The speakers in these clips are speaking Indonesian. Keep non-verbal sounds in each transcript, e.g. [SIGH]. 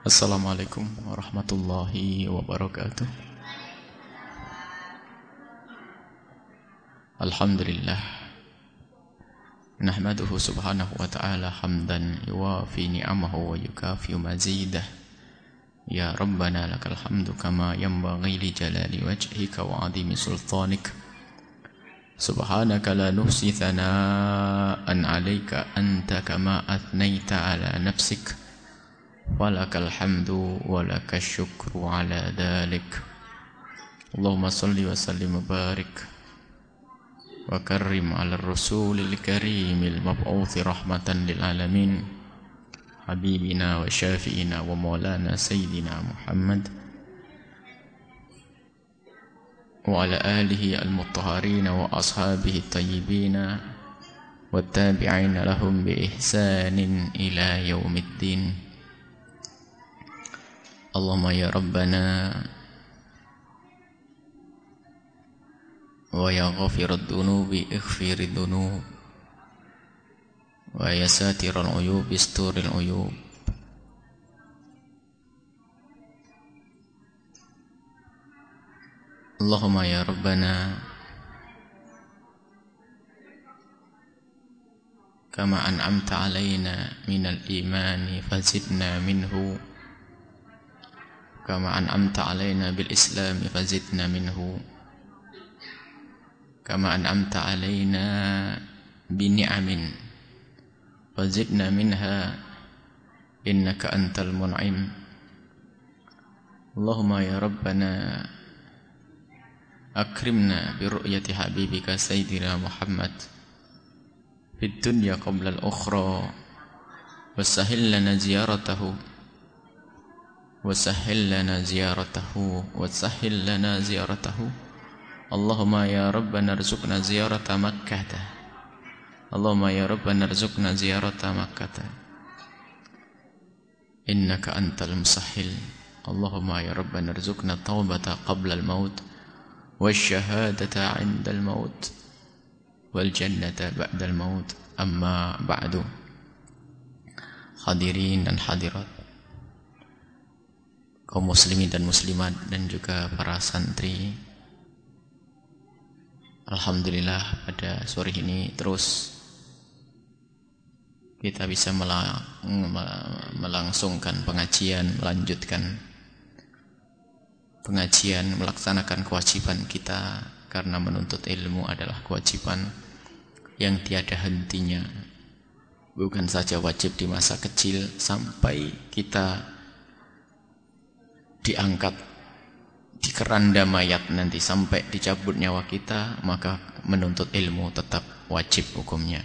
Assalamualaikum warahmatullahi wabarakatuh Alhamdulillah Nahmaduhu subhanahu wa ta'ala hamdan yuwafi ni'amahu wa yukafi mazidah Ya Rabbana lakal hamdu kama yanbaghi li jalali wajhika wa adimi sultanik Subhanaka la nuhsi thana'an alayka anta kama athnaita ala nafsik ولك الحمد ولك الشكر على ذلك. اللهم صل وسلم وبارك وكرم على الرسول الكريم المبعوث رحمة للعالمين حبيبنا وشافئنا ومولانا سيدنا محمد وعلى آله المطهرين وأصحابه الطيبين والتابعين لهم بإحسان إلى يوم الدين. اللهم يا ربنا ويا غافر الذنوب اغفر الذنوب ويا ساتر العيوب استور العيوب اللهم يا ربنا كما أنعمت علينا من الإيمان فزدنا منه كما أنعمت علينا بالإسلام فزدنا منه. كما أنعمت علينا بنعم فزدنا منها. إنك أنت المنعم. اللهم يا ربنا أكرمنا برؤية حبيبك سيدنا محمد في الدنيا قبل الأخرى وسهل لنا زيارته. وسهل لنا زيارته وسهل لنا زيارته. اللهم يا ربنا ارزقنا زيارة مكة. اللهم يا ربنا ارزقنا زيارة مكة. إنك أنت المسهل. اللهم يا ربنا ارزقنا التوبة قبل الموت والشهادة عند الموت والجنة بعد الموت. أما بعد. حاضرين الحاضرات kaum muslimin dan muslimat dan juga para santri Alhamdulillah pada sore ini terus kita bisa melangsungkan pengajian, melanjutkan pengajian, melaksanakan kewajiban kita karena menuntut ilmu adalah kewajiban yang tiada hentinya. Bukan saja wajib di masa kecil sampai kita diangkat di keranda mayat nanti sampai dicabut nyawa kita maka menuntut ilmu tetap wajib hukumnya.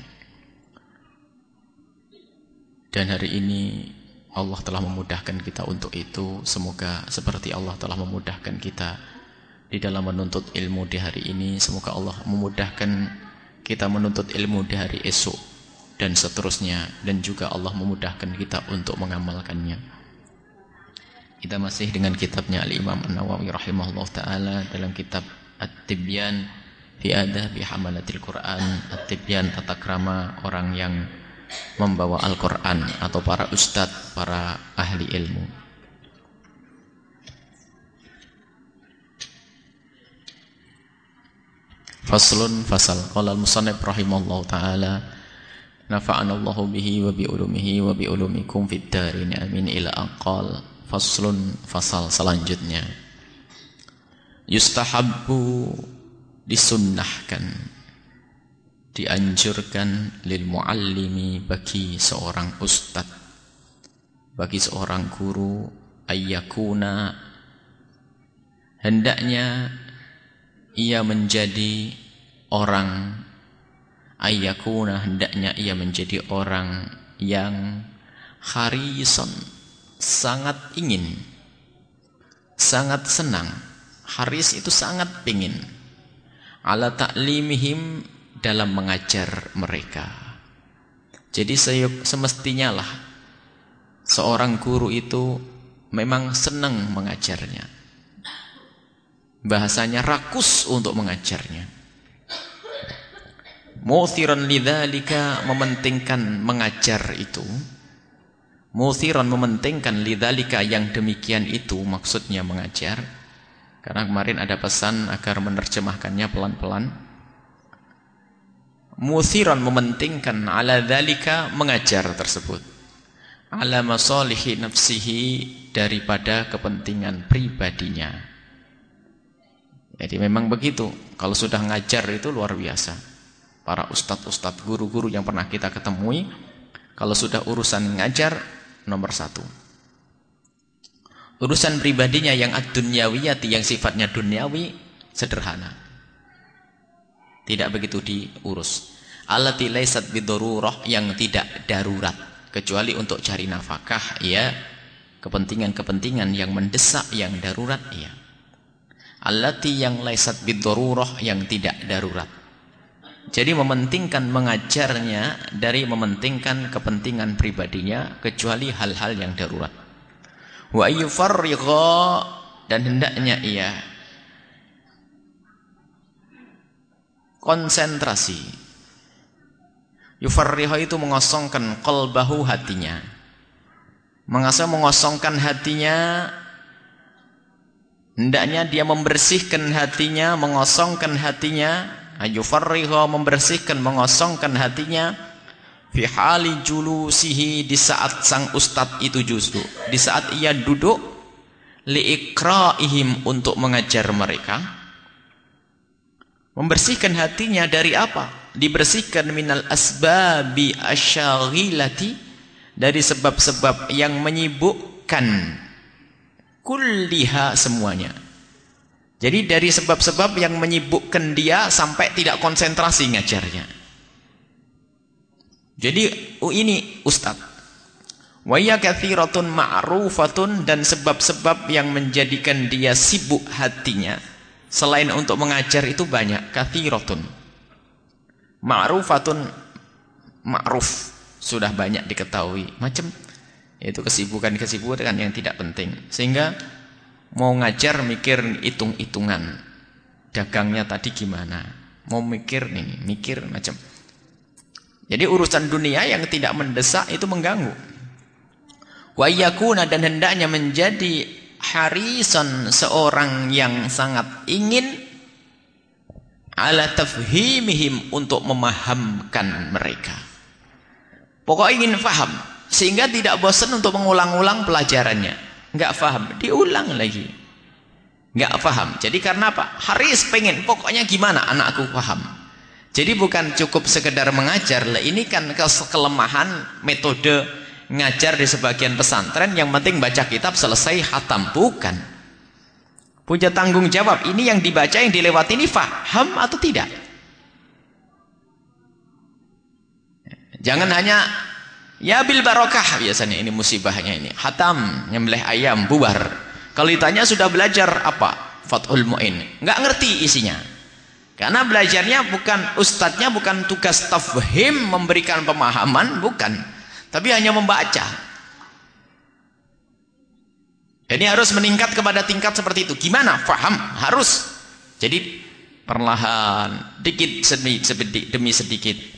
Dan hari ini Allah telah memudahkan kita untuk itu. Semoga seperti Allah telah memudahkan kita di dalam menuntut ilmu di hari ini. Semoga Allah memudahkan kita menuntut ilmu di hari esok dan seterusnya. Dan juga Allah memudahkan kita untuk mengamalkannya kita masih dengan kitabnya Al-Imam An-Nawawi rahimahullah taala dalam kitab At-Tibyan fi Adabi Hamalatil Quran, At-Tibyan tata krama orang yang membawa Al-Qur'an atau para ustadz, para ahli ilmu. Faslun fasal. Qala al-musannif rahimahullah taala nafa'ana Allahu bihi wa bi ulumihi wa bi ulumikum fid darin. Amin. Ila aqal faslun fasal selanjutnya. Yustahabbu disunnahkan dianjurkan lil muallimi bagi seorang ustad bagi seorang guru ayyakuna. Hendaknya ia menjadi orang ayyakuna hendaknya ia menjadi orang yang harison sangat ingin, sangat senang. Haris itu sangat ingin ala taklimihim dalam mengajar mereka. Jadi semestinya lah seorang guru itu memang senang mengajarnya. Bahasanya rakus untuk mengajarnya. Muthiran lidzalika mementingkan mengajar itu Muthiran mementingkan lidalika yang demikian itu maksudnya mengajar. Karena kemarin ada pesan agar menerjemahkannya pelan-pelan. Muthiran mementingkan ala dalika mengajar tersebut. Ala masalihi nafsihi daripada kepentingan pribadinya. Jadi memang begitu. Kalau sudah ngajar itu luar biasa. Para ustadz-ustadz, guru-guru yang pernah kita ketemui, kalau sudah urusan ngajar, nomor satu. Urusan pribadinya yang ad-dunyawiyati, yang sifatnya duniawi, sederhana. Tidak begitu diurus. Allati laysat bidururah yang tidak darurat. Kecuali untuk cari nafkah, ya. Kepentingan-kepentingan yang mendesak, yang darurat, ya. Allati yang laysat bidururah yang tidak darurat. Jadi mementingkan mengajarnya dari mementingkan kepentingan pribadinya kecuali hal-hal yang darurat. Wa yufarrigha dan hendaknya ia konsentrasi. Yufarrigha itu mengosongkan qalbahu hatinya. Mengasa mengosongkan hatinya hendaknya dia membersihkan hatinya, mengosongkan hatinya ayufarriha membersihkan mengosongkan hatinya. Fi hali julusihi di saat sang ustad itu justru. Di saat ia duduk liikraihim untuk mengajar mereka. Membersihkan hatinya dari apa? Dibersihkan minal asbabi asyaghilati dari sebab-sebab yang menyibukkan kulliha semuanya jadi dari sebab-sebab yang menyibukkan dia sampai tidak konsentrasi ngajarnya. Jadi oh ini ustaz. Wa ya kathiratun ma'rufatun dan sebab-sebab yang menjadikan dia sibuk hatinya selain untuk mengajar itu banyak kathiratun. Ma'rufatun ma'ruf sudah banyak diketahui macam itu kesibukan-kesibukan yang tidak penting sehingga Mau ngajar mikir hitung-hitungan. Dagangnya tadi gimana? Mau mikir nih, mikir macam. Jadi urusan dunia yang tidak mendesak itu mengganggu. Wa yakuna dan hendaknya menjadi harisan seorang yang sangat ingin ala tafhimihim untuk memahamkan mereka. Pokok ingin faham sehingga tidak bosan untuk mengulang-ulang pelajarannya nggak paham diulang lagi. Nggak paham jadi karena apa? Haris pengen. Pokoknya gimana? Anakku paham jadi bukan cukup sekedar mengajar. Lah ini kan kelemahan metode ngajar di sebagian pesantren. Yang penting baca kitab selesai hatam. Bukan. Punya tanggung jawab. Ini yang dibaca yang dilewati ini faham atau tidak? Jangan hanya Ya bil barokah biasanya ini musibahnya ini. Hatam nyembelih ayam bubar. Kalau ditanya sudah belajar apa? Fathul Muin. Enggak ngerti isinya. Karena belajarnya bukan ustadznya bukan tugas tafhim memberikan pemahaman, bukan. Tapi hanya membaca. Jadi harus meningkat kepada tingkat seperti itu. Gimana? Faham? Harus. Jadi perlahan, dikit demi sedikit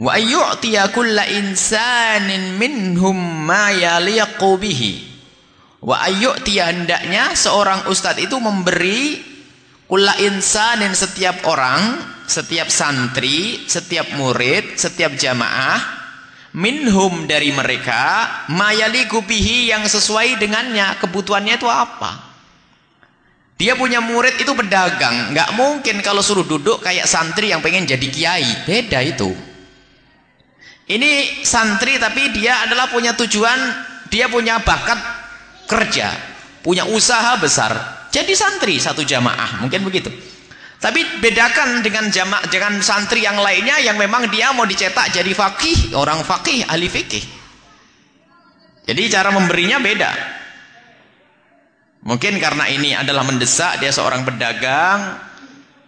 wa ayyu'tiya kulla insanin minhum ma yaliqu bihi. Wa ayyu'tiya hendaknya seorang ustaz itu memberi kulla insanin setiap orang setiap santri setiap murid setiap jamaah minhum dari mereka ma yaliqu bihi yang sesuai dengannya. Kebutuhannya itu apa? Dia punya murid itu pedagang. Nggak mungkin kalau suruh duduk kayak santri yang pengen jadi kiai. Beda itu ini santri tapi dia adalah punya tujuan, dia punya bakat kerja, punya usaha besar. Jadi santri satu jamaah, mungkin begitu. Tapi bedakan dengan jamaah dengan santri yang lainnya yang memang dia mau dicetak jadi fakih, orang fakih, ahli fikih. Jadi cara memberinya beda. Mungkin karena ini adalah mendesak, dia seorang pedagang,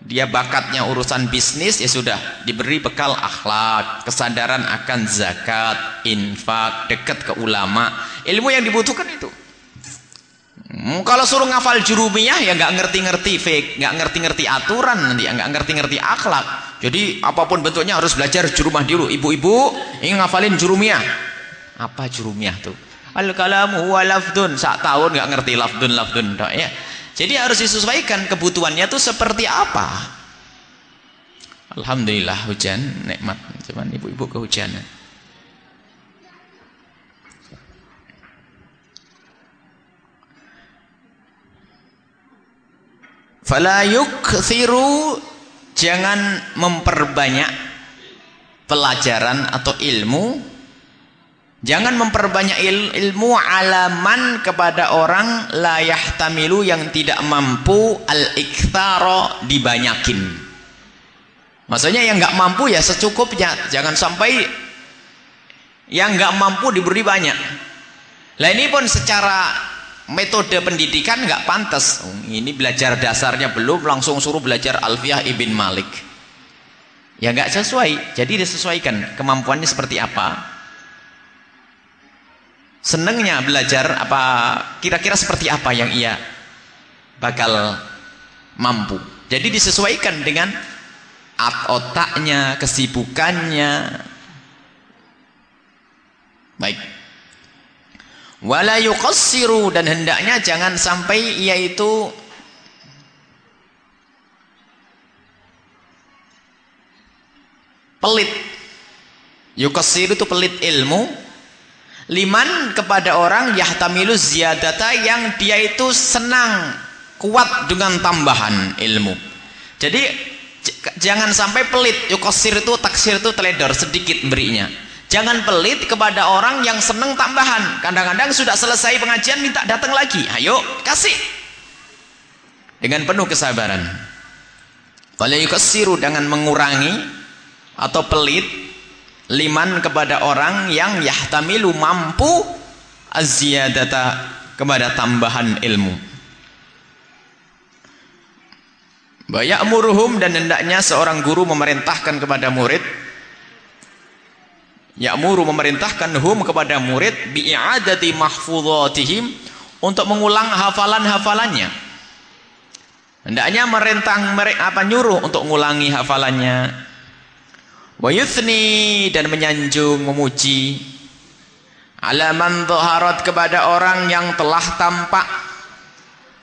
dia bakatnya urusan bisnis ya sudah diberi bekal akhlak kesadaran akan zakat infak dekat ke ulama ilmu yang dibutuhkan itu hmm, kalau suruh ngafal jurumiyah ya nggak ngerti-ngerti fake nggak ngerti-ngerti aturan nanti nggak ngerti-ngerti akhlak Jadi apa pun bentuknya harus belajar jurumah dulu. Ibu-ibu ingin ngafalin jurumiyah. Apa jurumiyah tuh? Al-kalamu huwa lafdun. Sak tahun nggak ngerti lafdun lafdun ya. Jadi harus disesuaikan kebutuhannya tuh seperti apa. Alhamdulillah hujan nikmat. Cuman ibu-ibu kehujanan. Fala yukthiru jangan memperbanyak pelajaran atau ilmu jangan memperbanyak il, ilmu alaman kepada orang la yahtamilu yang tidak mampu al-ikthara dibanyakin. Maksudnya yang nggak mampu ya secukupnya jangan sampai yang nggak mampu diberi banyak. Lah ini pun secara metode pendidikan nggak pantas. Oh, ini belajar dasarnya belum langsung suruh belajar Alfiah Ibn Malik. Ya nggak sesuai jadi disesuaikan kemampuannya seperti apa senengnya belajar apa kira-kira seperti apa yang ia bakal mampu. Jadi disesuaikan dengan otaknya kesibukannya. Baik. Wala yuqassiru dan hendaknya jangan sampai ia itu pelit. Yuqassiru itu pelit ilmu liman kepada orang yahtamilu ziyadata yang dia itu senang kuat dengan tambahan ilmu jadi jangan sampai pelit yuqassir itu taksir itu teledor sedikit berinya Jangan pelit kepada orang yang senang tambahan. Kadang-kadang sudah selesai pengajian minta datang lagi. Ayo, kasih. Dengan penuh kesabaran. Yukassiru dengan mengurangi atau pelit liman kepada orang yang yahtamilu mampu azziyadata kepada tambahan ilmu. Baya'muruhum dan hendaknya seorang guru memerintahkan kepada murid Ya'muru memerintahkan hum kepada murid bi'adati mahfudhatihim untuk mengulang hafalan-hafalannya. Hendaknya mereka apa nyuruh untuk mengulangi hafalannya. Wa yuthni dan menyanjung memuji. Alaman dhaharat kepada orang yang telah tampak.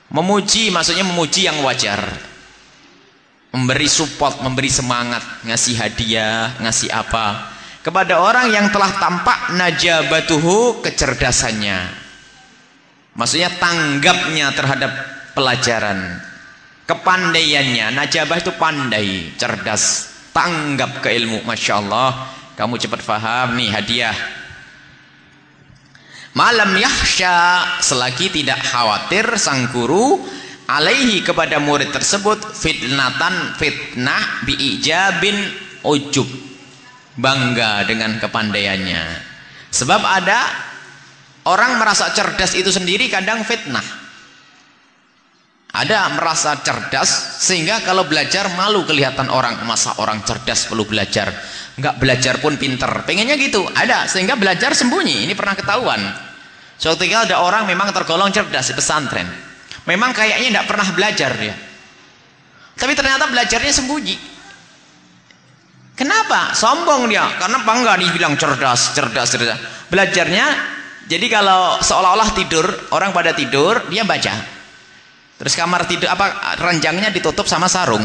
Memuji maksudnya memuji yang wajar. Memberi support memberi semangat ngasih hadiah ngasih apa. Kepada orang yang telah tampak najabatuhu kecerdasannya. Maksudnya tanggapnya terhadap pelajaran. Kepandaiannya. Najabah itu pandai cerdas tanggap ke ilmu Masya Allah. Kamu cepat faham nih hadiah. Malam yahsya selagi tidak khawatir sang guru alaihi kepada murid tersebut fitnatan fitnah biijabin ujub. Bangga dengan kepandaiannya. Sebab ada orang merasa cerdas itu sendiri kadang fitnah ada merasa cerdas sehingga kalau belajar malu kelihatan orang. Masa orang cerdas perlu belajar? Nggak belajar pun pinter. Pengennya gitu. Ada sehingga belajar sembunyi. Ini pernah ketahuan. Suatu ketika ada orang memang tergolong cerdas di pesantren. Memang kayaknya tidak pernah belajar ya tapi ternyata belajarnya sembunyi. Kenapa? Sombong dia. Karena bangga bilang cerdas, cerdas, cerdas. Belajarnya, jadi kalau seolah-olah tidur, orang pada tidur, dia baca. Terus kamar tidur, apa ranjangnya ditutup sama sarung.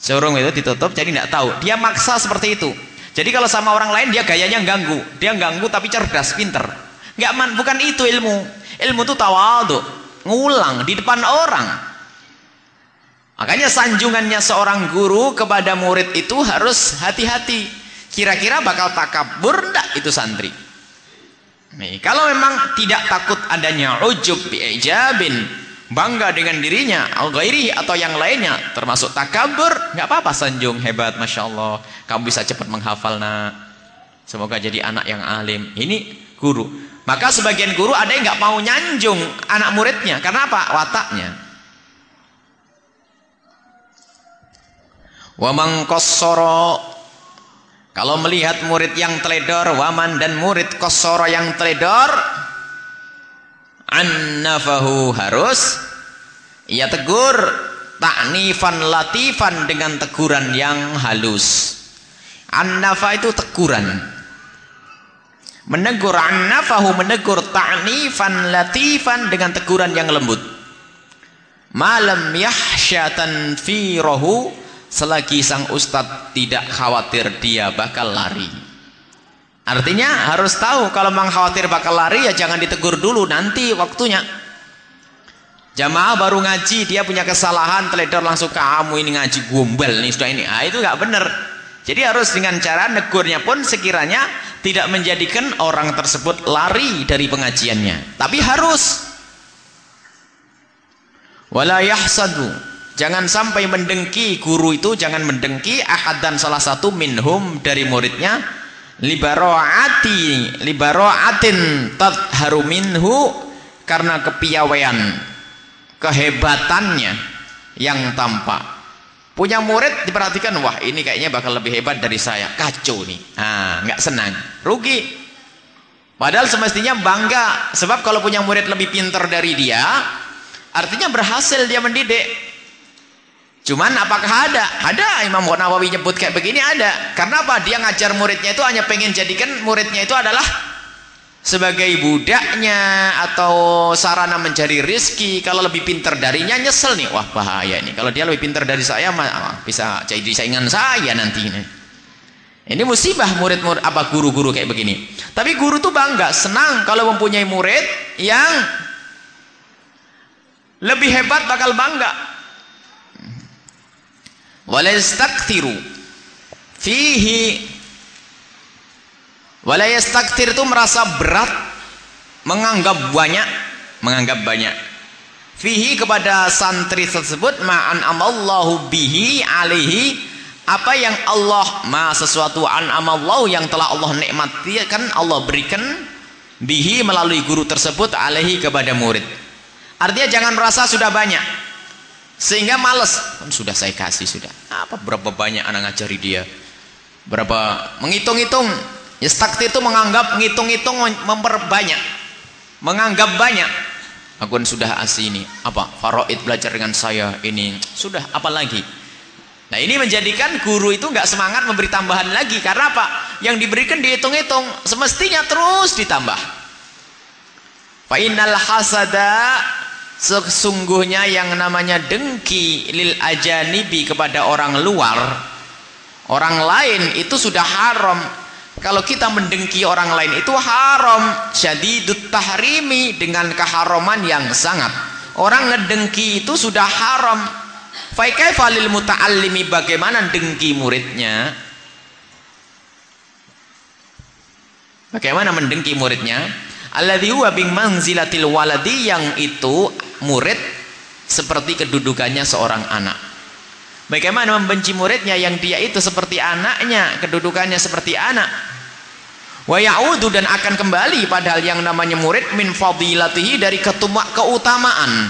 Sarung itu ditutup, jadi tidak tahu. Dia maksa seperti itu. Jadi kalau sama orang lain, dia gayanya ganggu. Dia ganggu tapi cerdas, pinter. Nggak man, bukan itu ilmu. Ilmu itu tawadu. Ngulang di depan orang. Makanya sanjungannya seorang guru kepada murid itu harus hati-hati. Kira-kira bakal takabur enggak itu santri? Nih, kalau memang tidak takut adanya ujub bi'ijabin, bangga dengan dirinya, al atau yang lainnya, termasuk takabur, enggak apa-apa sanjung, hebat, Masya Allah. Kamu bisa cepat menghafal, nak. Semoga jadi anak yang alim. Ini guru. Maka sebagian guru ada yang enggak mau nyanjung anak muridnya. Karena apa? Wataknya. Waman kossoro kalau melihat murid yang teledor waman dan murid kossoro yang teledor annafahu harus ia tegur ta'nifan latifan dengan teguran yang halus. Annafa itu teguran. Menegur annafahu menegur ta'nifan latifan dengan teguran yang lembut. Malam yahsyatan fi rohu selagi sang ustadz tidak khawatir dia bakal lari. Artinya harus tahu kalau memang khawatir bakal lari ya jangan ditegur dulu nanti waktunya. Jamaah baru ngaji dia punya kesalahan teledor langsung kamu ini ngaji gombal nih sudah ini. Ah itu nggak benar. Jadi harus dengan cara negurnya pun sekiranya tidak menjadikan orang tersebut lari dari pengajiannya. Tapi harus. Wala yahsadu jangan sampai mendengki guru itu jangan mendengki ahad dan salah satu minhum dari muridnya. Libaroati libaroatin tadharu minhu karena kepiawaian kehebatannya yang tampak. Punya murid diperhatikan wah ini kayaknya bakal lebih hebat dari saya. Kacau nih. Ah nggak senang. Rugi. Padahal semestinya bangga. Sebab kalau punya murid lebih pintar dari dia Artinya berhasil dia mendidik. Cuman apakah ada? Ada. Imam Nawawi nyebut kayak begini ada. Karena apa? Dia ngajar muridnya itu hanya pengen jadikan muridnya itu adalah sebagai budaknya atau sarana mencari rizki. Kalau lebih pintar darinya nyesel nih. Wah bahaya ini. Kalau dia lebih pintar dari saya bisa jadi saingan saya nanti ini musibah murid-murid apa guru-guru kayak begini. Tapi guru tuh bangga senang kalau mempunyai murid yang lebih hebat bakal bangga walayastakthiru fihi. Walayastakthir itu merasa berat menganggap banyak menganggap banyak. Fihi kepada santri tersebut ma'an amallahu bihi alihi. Apa yang Allah ma sesuatu an amallahu yang telah Allah nikmatikan Allah berikan bihi melalui guru tersebut alihi kepada murid. Artinya jangan merasa sudah banyak. Sehingga males. Kan sudah saya kasih sudah. Apa berapa banyak anak ngajari dia? Berapa menghitung-hitung. Ya itu menganggap menghitung-hitung memperbanyak. Menganggap banyak. Aku kan sudah asli ini. Apa? Faroid belajar dengan saya ini. Sudah apa lagi? Nah ini menjadikan guru itu nggak semangat memberi tambahan lagi. Karena apa? Yang diberikan dihitung-hitung. Semestinya terus ditambah. Fa'inal hasada sesungguhnya yang namanya dengki lil ajanibi kepada orang luar orang lain itu sudah haram. Kalau kita mendengki orang lain itu haram. Syadidut tahrimi dengan keharaman yang sangat. Orang ngedengki itu sudah haram. Faikai falil muta'allimi bagaimana dengki muridnya? Bagaimana mendengki muridnya? Alladhi huwa bing manzilatil waladi yang itu murid seperti kedudukannya seorang anak. Bagaimana membenci muridnya yang dia itu seperti anaknya kedudukannya seperti anak? Wa ya'udu dan akan kembali padahal yang namanya murid min fadilatihi dari ketumak keutamaan.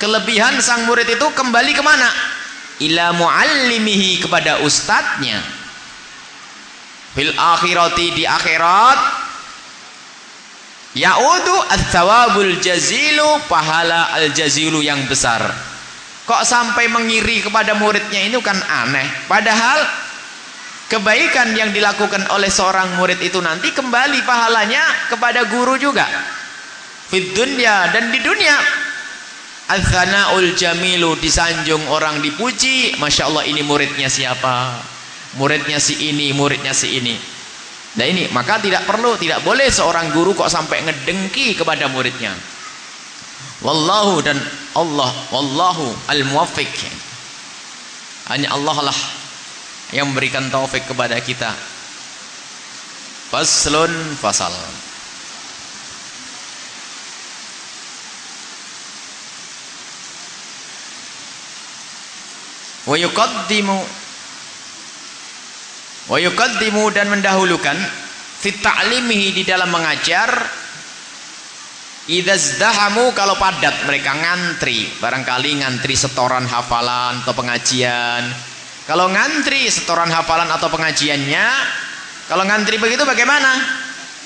Kelebihan sang murid itu kembali ke mana ila muallimihi kepada ustadznya. Fil akhirati di akhirat Ya'udu al-thawabul jazilu pahala al-jazilu yang besar. Kok sampai mengiri kepada muridnya ini kan aneh. Padahal kebaikan yang dilakukan oleh seorang murid itu nanti kembali pahalanya kepada guru juga. Fid dunya dan di dunia. Al-thanaul jamilu disanjung orang dipuji. Masya Allah ini muridnya siapa? Muridnya si ini, muridnya si ini. Nah ini maka tidak perlu tidak boleh seorang guru kok sampai ngedengki kepada muridnya. Wallahu dan Allah wallahu al-muwaffiq. Hanya Allah lah yang memberikan taufik kepada kita. Faslun fasal. Wa yuqaddimu wa yuqaddimu dan mendahulukan fi ta'limihi di dalam mengajar. Idzdahamu kalau padat mereka ngantri. Barangkali ngantri setoran hafalan atau pengajian. Kalau ngantri setoran hafalan atau pengajiannya kalau ngantri begitu bagaimana?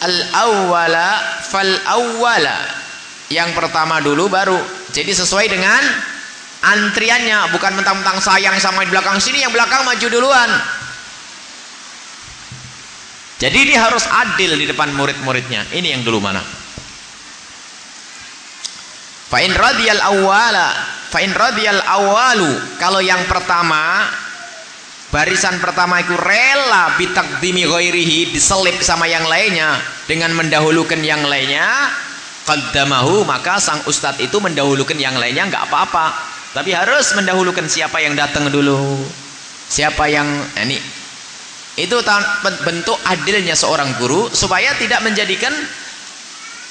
Al awwala fal awwala yang pertama dulu baru. Jadi sesuai dengan antriannya bukan mentang-mentang sayang sama di belakang sini yang belakang maju duluan jadi dia harus adil di depan murid-muridnya. Ini yang dulu mana? Fa'in radiyal awwala fa'in radiyal awalu kalau yang pertama barisan pertama itu rela bitakdimi ghairihi diselip sama yang lainnya. Dengan mendahulukan yang lainnya qaddamahu maka sang ustadz itu mendahulukan yang lainnya nggak apa-apa. Tapi harus mendahulukan siapa yang datang dulu. Siapa yang eh, ini itu bentuk adilnya seorang guru supaya tidak menjadikan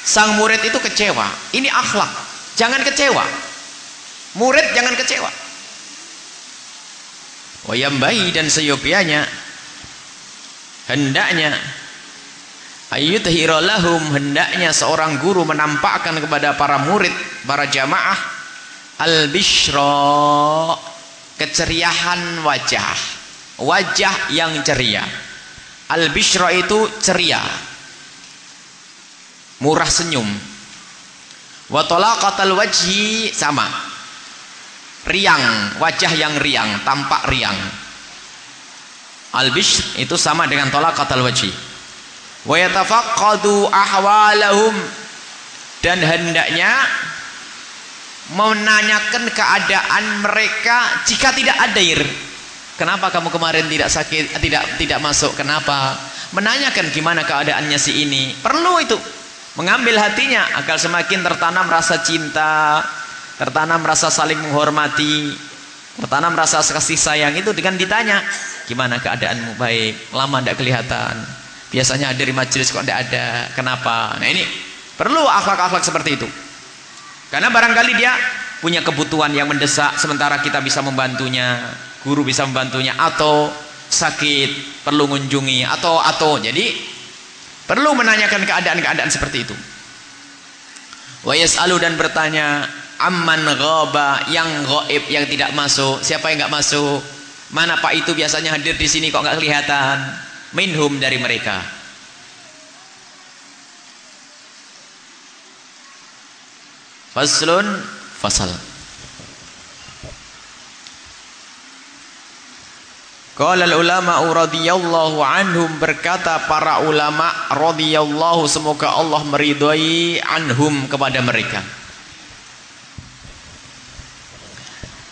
sang murid itu kecewa. Ini akhlak. Jangan kecewa. Murid jangan kecewa. Wayambahi dan seyopianya hendaknya ayyuthiralahum hendaknya seorang guru menampakkan kepada para murid para jamaah al-bishra keceriahan wajah wajah yang ceria. Al-bishra itu ceria. Murah senyum. Wa talaqatal wajhi sama. Riang wajah yang riang tampak riang. Al-bishr itu sama dengan talaqatal wajhi. Wa yatafaqqadu ahwalahum. Dan hendaknya menanyakan keadaan mereka jika tidak ada air kenapa kamu kemarin tidak sakit tidak tidak masuk? Kenapa? Menanyakan gimana keadaannya si ini. Perlu itu. Mengambil hatinya agar semakin tertanam rasa cinta tertanam rasa saling menghormati tertanam rasa kasih sayang. Itu dengan ditanya gimana keadaanmu? Baik lama tidak kelihatan. Biasanya ada di majelis kok tidak ada. Kenapa? Nah ini perlu akhlak-akhlak seperti itu. Karena barangkali dia punya kebutuhan yang mendesak sementara kita bisa membantunya, guru bisa membantunya atau sakit perlu mengunjungi atau atau jadi perlu menanyakan keadaan-keadaan seperti itu. Wa yas'alu dan bertanya amman ghaba yang ghaib yang tidak masuk, siapa yang enggak masuk? Mana Pak itu biasanya hadir di sini kok enggak kelihatan? Minhum dari mereka. Faslun fasal. Qala ulama radhiyallahu anhum berkata para ulama radhiyallahu semoga Allah meridhai anhum kepada mereka.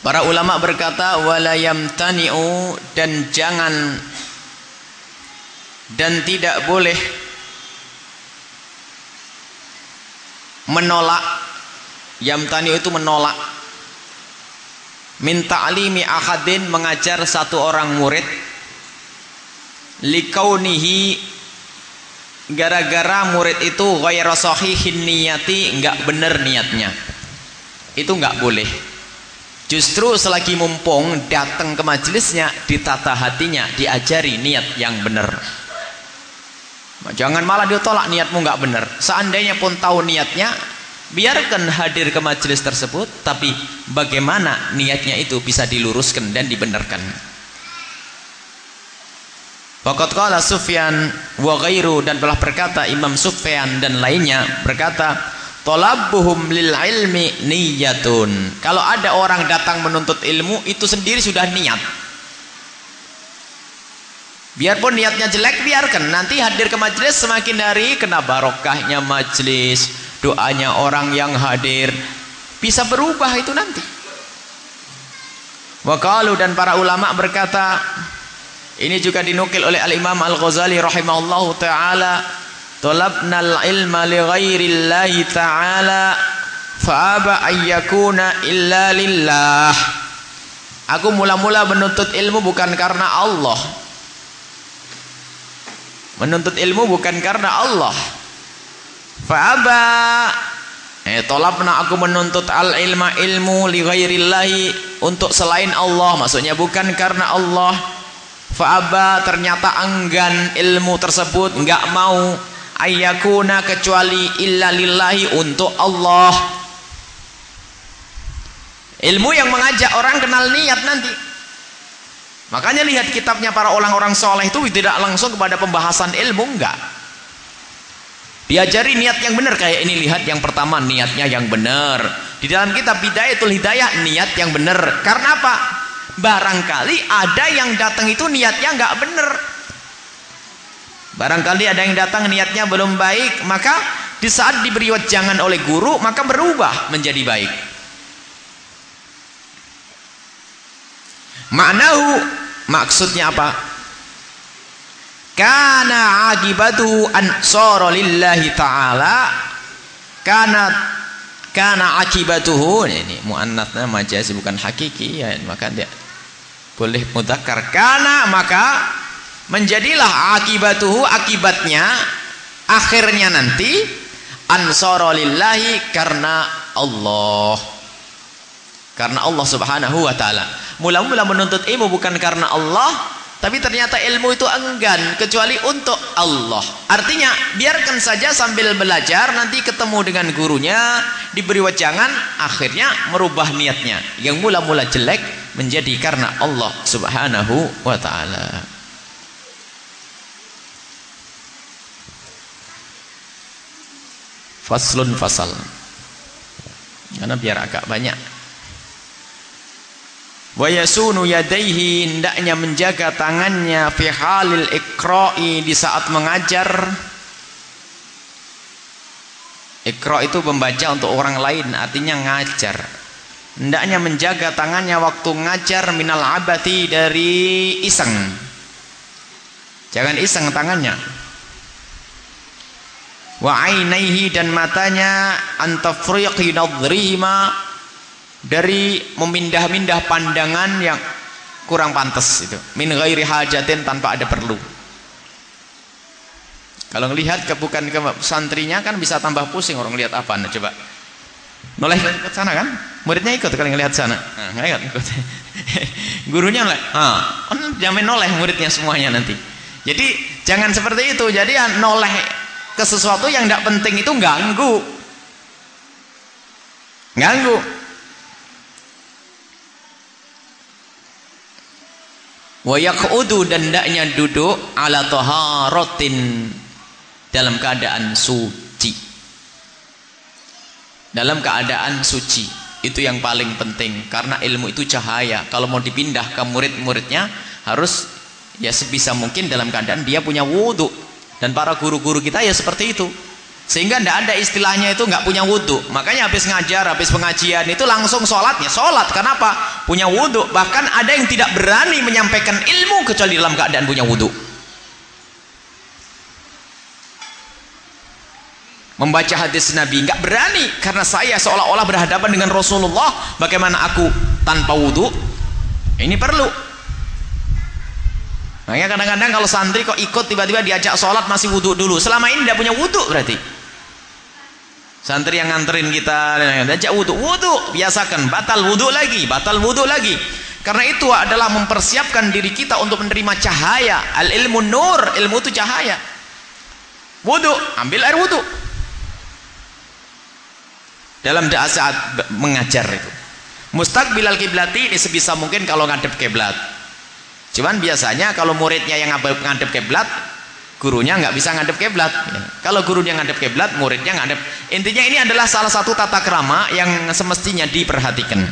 Para ulama berkata wala yamtani'u dan jangan dan tidak boleh menolak Yamtani itu menolak minta alimi ahadin mengajar satu orang murid. Likaunihi gara-gara murid itu ghairu sahihin niyati enggak benar niatnya. Itu enggak boleh. Justru selagi mumpung datang ke majelisnya ditata hatinya diajari niat yang benar jangan malah ditolak niatmu enggak benar seandainya pun tahu niatnya biarkan hadir ke majelis tersebut tapi bagaimana niatnya itu bisa diluruskan dan dibenarkan. Fakat qala Sufyan wa ghairu dan telah berkata Imam Sufyan dan lainnya berkata talabuhum lil ilmi niyatun. Kalau ada orang datang menuntut ilmu itu sendiri sudah niat. Biarpun niatnya jelek biarkan. Nanti hadir ke majelis semakin hari kena barokahnya majelis doanya orang yang hadir bisa berubah itu nanti. Wakalu dan para ulama berkata ini juga dinukil oleh al-imam al-ghazali rahimahullahu ta'ala talabnal ilma li ghairillahi ta'ala fa'aba ayyakuna illa lillah. Aku mula-mula menuntut ilmu bukan karena Allah. Menuntut ilmu bukan karena Allah Fa'aba. Eh tolapna aku menuntut al ilma ilmu li ghairillahi untuk selain Allah. Maksudnya bukan karena Allah. Fa'aba ternyata enggan ilmu tersebut. Enggak mau. Ayyakuna kecuali illa lillahi untuk Allah. Ilmu yang mengajak orang kenal niat nanti. Makanya lihat kitabnya para orang-orang soleh itu tidak langsung kepada pembahasan ilmu enggak Diajari niat yang benar kayak ini lihat yang pertama niatnya yang benar. Di dalam kitab Bidayatul Hidayah niat yang benar. Karena apa? Barangkali ada yang datang itu niatnya nggak benar. Barangkali ada yang datang niatnya belum baik, maka di saat diberi wejangan oleh guru, maka berubah menjadi baik. Maknahu maksudnya apa? Kana akibatu ansara lillahi ta'ala. Kana kana akibatuhu. Ini muannatnya majazi bukan hakiki. Ya maka dia boleh mudzakkar kana maka menjadilah akibatuhu akibatnya akhirnya nanti ansara lillahi karena Allah. Karena Allah Subhanahu wa taala. Mula-mula menuntut ilmu bukan karena Allah tapi ternyata ilmu itu enggan kecuali untuk Allah. Artinya biarkan saja sambil belajar nanti ketemu dengan gurunya diberi wajangan akhirnya merubah niatnya. Yang mula-mula jelek menjadi karena Allah Subhanahu wa taala. Faslun fasal. Karena biar agak banyak wa yasunu yadaihi hendaknya menjaga tangannya fi halil ikra'i di saat mengajar. Ikra itu membaca untuk orang lain artinya ngajar. Hendaknya menjaga tangannya waktu ngajar minal abati dari iseng. Jangan iseng tangannya. Wa ainaihi dan matanya antafriqi nadrihima dari memindah-mindah pandangan yang kurang pantas itu. Min ghairi hajatin tanpa ada perlu. Kalau ngelihat ke bukan ke santrinya kan bisa tambah pusing orang lihat apa. Nah, coba. Noleh ke sana kan? Muridnya ikut kalau ngelihat sana. Nah, ikut, ikut. [LAUGHS] gurunya noleh. Ah, kan jamin noleh muridnya semuanya nanti. Jadi jangan seperti itu. Jadi noleh ke sesuatu yang tidak penting itu ganggu ganggu wa yaqudu dan hendaknya duduk ala dalam keadaan suci. Dalam keadaan suci itu yang paling penting karena ilmu itu cahaya. Kalau mau dipindah ke murid-muridnya harus ya sebisa mungkin dalam keadaan dia punya wudhu dan para guru-guru kita ya seperti itu sehingga tidak ada istilahnya itu nggak punya wudhu makanya habis ngajar habis pengajian itu langsung sholatnya. Sholat kenapa punya wudhu bahkan ada yang tidak berani menyampaikan ilmu kecuali dalam keadaan punya wudhu membaca hadis Nabi nggak berani. Karena saya seolah-olah berhadapan dengan Rasulullah. Bagaimana aku tanpa wudhu ini perlu. Makanya kadang-kadang kalau santri kok ikut tiba-tiba diajak sholat masih wudhu dulu. Selama ini tidak punya wudhu berarti santri yang nganterin kita ajak wudhu wudhu biasakan. Batal wudhu lagi batal wudhu lagi. Karena itu adalah mempersiapkan diri kita untuk menerima cahaya. Al ilmu nur ilmu itu cahaya. Wudhu ambil air wudhu dalam saat mengajar itu. Mustaqbil al kiblati ini sebisa mungkin kalau ngadep kiblat. Cuman biasanya kalau muridnya yang ngadep kiblat gurunya nggak bisa ngadep kiblat. Ya. kalau gurunya ngadep kiblat muridnya ngadep. Intinya ini adalah salah satu tata kerama yang semestinya diperhatikan.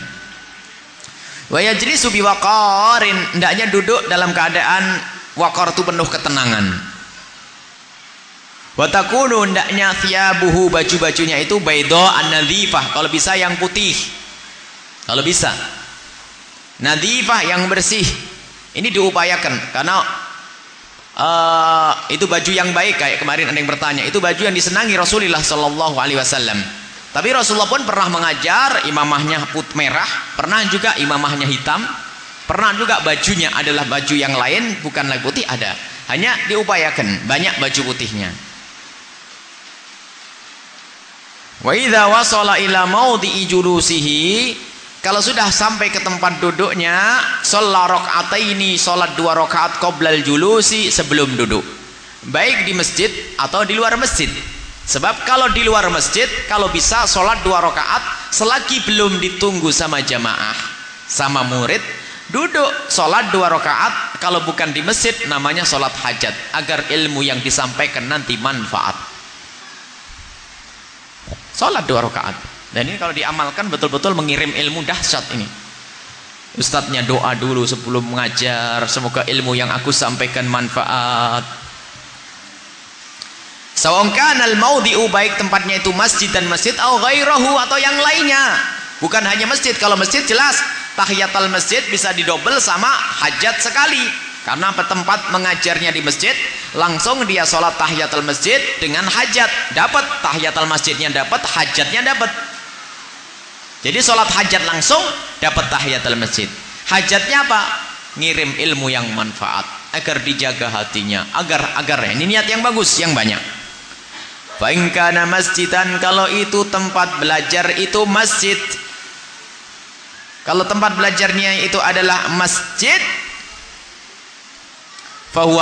Wa yajlisu biwaqarin hendaknya duduk dalam keadaan waqar itu penuh ketenangan. Wa takunu hendaknya thiyabuhu baju-bajunya itu bayda an-nadhifah. Kalau bisa yang putih. Kalau bisa. Nadhifah yang bersih. Ini diupayakan karena uh, itu baju yang baik kayak kemarin ada yang bertanya itu baju yang disenangi Rasulullah Shallallahu Alaihi Wasallam. Tapi Rasulullah pun pernah mengajar imamahnya put merah pernah juga imamahnya hitam pernah juga bajunya adalah baju yang lain bukan lagi putih ada. Hanya diupayakan banyak baju putihnya. Wa idza wasala ila maudhi'i julusihi kalau sudah sampai ke tempat duduknya sholat ini sholat dua rakaat qoblal julusi sebelum duduk. Baik di masjid atau di luar masjid. Sebab kalau di luar masjid kalau bisa sholat dua rakaat selagi belum ditunggu sama jamaah sama murid duduk sholat dua rakaat. Kalau bukan di masjid namanya sholat hajat agar ilmu yang disampaikan nanti manfaat. Sholat dua rakaat Dan ini kalau diamalkan betul-betul mengirim ilmu dahsyat ini. Ustadznya doa dulu sebelum mengajar. Semoga ilmu yang aku sampaikan manfaat. Sawangkan al-maudhi'u baik tempatnya itu masjid dan masjid atau ghairahu atau yang lainnya. Bukan hanya masjid. Kalau masjid jelas tahiyatul masjid bisa didobel sama hajat sekali. Karena tempat mengajarnya di masjid, langsung dia sholat tahiyatul masjid dengan hajat. Dapat tahiyatul masjidnya dapat, hajatnya dapat. Jadi sholat hajat langsung dapat tahiyatul masjid. Hajatnya apa? Ngirim ilmu yang manfaat agar dijaga hatinya, agar agar ini niat yang bagus, yang banyak. Fa'in masjidan kalau itu tempat belajar itu masjid. Kalau tempat belajarnya itu adalah masjid, bahwa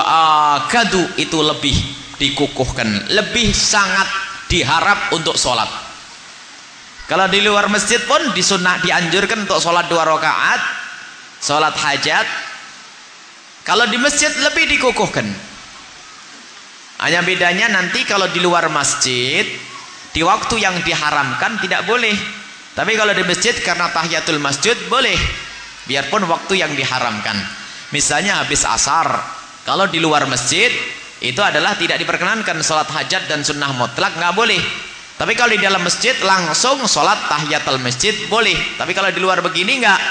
akadu itu lebih dikukuhkan, lebih sangat diharap untuk sholat. Kalau di luar masjid pun disunah dianjurkan untuk sholat dua rakaat, sholat hajat. Kalau di masjid lebih dikukuhkan. Hanya bedanya nanti kalau di luar masjid, di waktu yang diharamkan tidak boleh. Tapi kalau di masjid karena tahiyatul masjid boleh. Biarpun waktu yang diharamkan. Misalnya habis asar. Kalau di luar masjid, itu adalah tidak diperkenankan sholat hajat dan sunnah mutlak, nggak boleh. Tapi kalau di dalam masjid langsung sholat tahiyatul masjid boleh. Tapi kalau di luar begini nggak.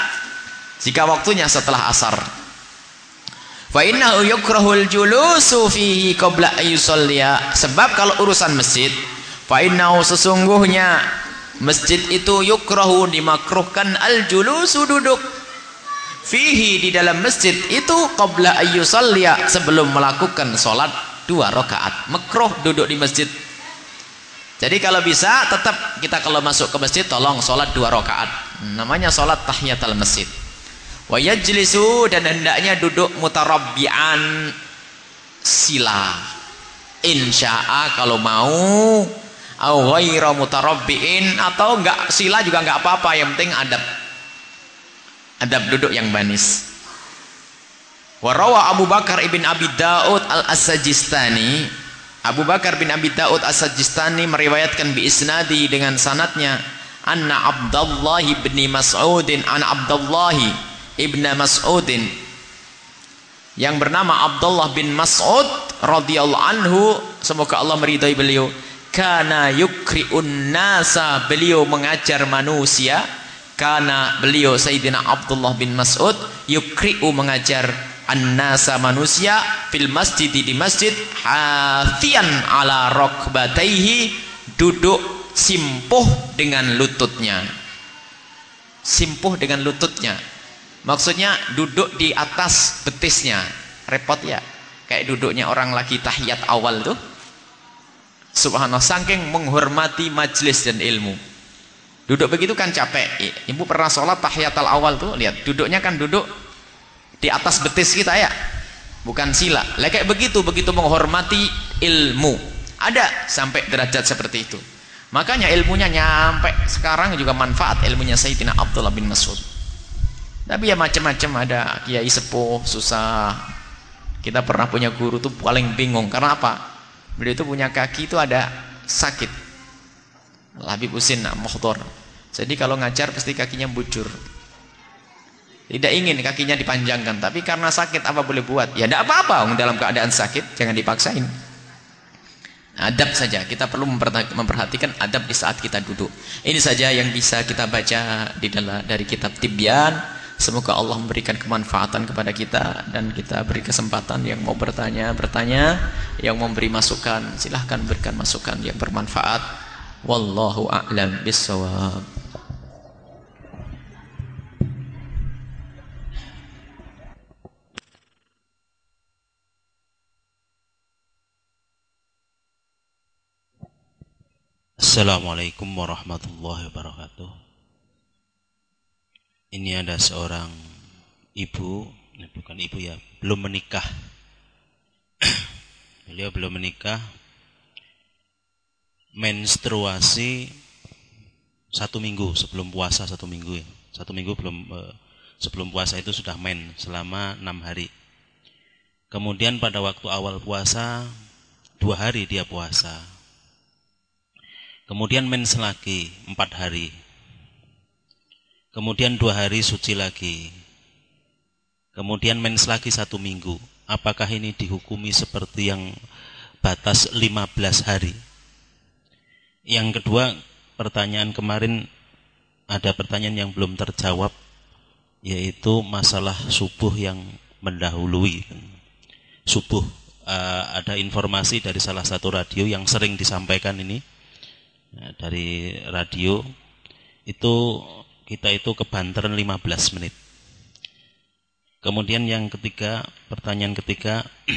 Jika waktunya setelah asar. Fa innahu yukrahul julusu fihi qabla ayyusalliya. Sebab kalau urusan masjid, fa innahu sesungguhnya masjid itu yukrahu dimakruhkan al julusu duduk fihi di dalam masjid itu qabla ayyusalliya sebelum melakukan salat dua rakaat. Makruh duduk di masjid. Jadi kalau bisa tetap kita kalau masuk ke masjid tolong salat dua rakaat. Namanya salat tahiyatul masjid. Wa yajlisu dan hendaknya duduk mutarabbian. Sila. Insya'a kalau mau au ghaira mutarabbiin atau enggak sila juga enggak apa-apa yang penting adab. Adab duduk yang manis. Warawa Abu Bakar ibn Abi Daud al-Asajistani Abu Bakar bin Abi Daud As-Sajistani meriwayatkan bi isnadi dengan sanatnya anna Abdullah bin Mas'udin an Abdullah Ibn Mas'udin yang bernama Abdullah bin Mas'ud radhiyallahu anhu semoga Allah meridai beliau kana yukri'un nasa beliau mengajar manusia karena beliau Sayyidina Abdullah bin Mas'ud yukri'u mengajar an-nasa manusia fil masjid di masjid hafian ala rokbataihi duduk simpuh dengan lututnya simpuh dengan lututnya Maksudnya duduk di atas betisnya. Repot ya. Kayak duduknya orang lagi tahiyat awal tuh. Subhanallah. Saking menghormati majlis dan ilmu. Duduk begitu kan capek. Ibu pernah sholat tahiyat awal tuh. Lihat. Duduknya kan duduk di atas betis kita ya. Bukan sila. Lah kayak begitu. Begitu menghormati ilmu. Ada sampai derajat seperti itu. Makanya ilmunya nyampe sekarang juga manfaat ilmunya Sayyidina Abdullah bin Mas'ud. Tapi ya macam-macam ada kiai sepuh, susah. Kita pernah punya guru tuh paling bingung karena apa? Beliau itu punya kaki itu ada sakit. Labib Usin Mukhtar. Jadi kalau ngajar pasti kakinya bujur. Tidak ingin kakinya dipanjangkan, tapi karena sakit apa boleh buat? Ya tidak apa-apa dalam keadaan sakit, jangan dipaksain. Adab saja, kita perlu memperhatikan adab di saat kita duduk. Ini saja yang bisa kita baca di dalam dari kitab Tibyan. Semoga Allah memberikan kemanfaatan kepada kita dan kita beri kesempatan yang mau bertanya, bertanya, yang memberi masukan, silahkan berikan masukan yang bermanfaat. Wallahu a'lam bissawab. Assalamualaikum warahmatullahi wabarakatuh ini ada seorang ibu, bukan ibu ya, belum menikah. [CLEARS THROAT] Beliau belum menikah, menstruasi satu minggu sebelum puasa satu minggu ya. Satu minggu belum eh, sebelum puasa itu sudah men selama enam hari. Kemudian pada waktu awal puasa dua hari dia puasa. Kemudian mens lagi empat hari. Kemudian dua hari suci lagi. Kemudian mens lagi satu minggu. Apakah ini dihukumi seperti yang batas 15 hari? Yang kedua, pertanyaan kemarin ada pertanyaan yang belum terjawab yaitu masalah subuh yang mendahului. Subuh uh, ada informasi dari salah satu radio yang sering disampaikan ini ya, dari radio itu kita itu kebanteran 15 menit. Kemudian yang ketiga, pertanyaan ketiga, [CLEARS THROAT]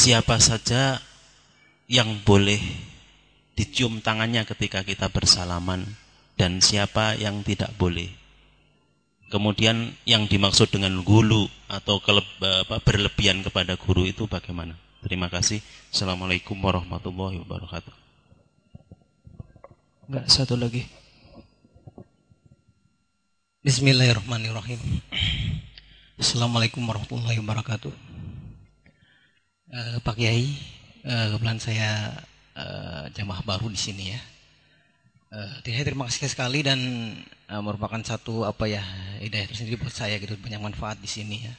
siapa saja yang boleh dicium tangannya ketika kita bersalaman dan siapa yang tidak boleh. Kemudian yang dimaksud dengan gulu atau berlebihan kepada guru itu bagaimana? Terima kasih. Assalamualaikum warahmatullahi wabarakatuh. Enggak, satu lagi. Bismillahirrahmanirrahim. Assalamualaikum warahmatullahi wabarakatuh. Uh, Pak Kiai, uh, kebetulan saya uh, jamaah baru di sini ya. Uh, terima kasih sekali dan uh, merupakan satu apa ya hidayah tersendiri buat saya gitu banyak manfaat di sini ya.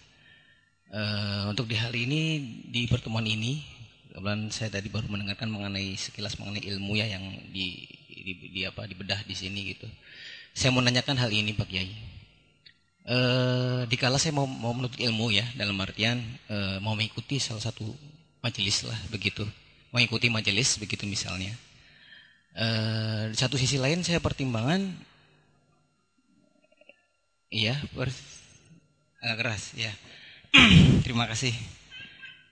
Uh, untuk di hari ini di pertemuan ini kebetulan saya tadi baru mendengarkan mengenai sekilas mengenai ilmu ya yang di di, di apa dibedah di sini gitu. Saya mau nanyakan hal ini Pak Kiai. E, dikala saya mau mau menuntut ilmu ya dalam artian e, mau mengikuti salah satu majelis lah begitu, mengikuti majelis begitu misalnya. E, di satu sisi lain saya pertimbangan, iya, ber, agak keras ya. [CLEARS THROAT] Terima kasih.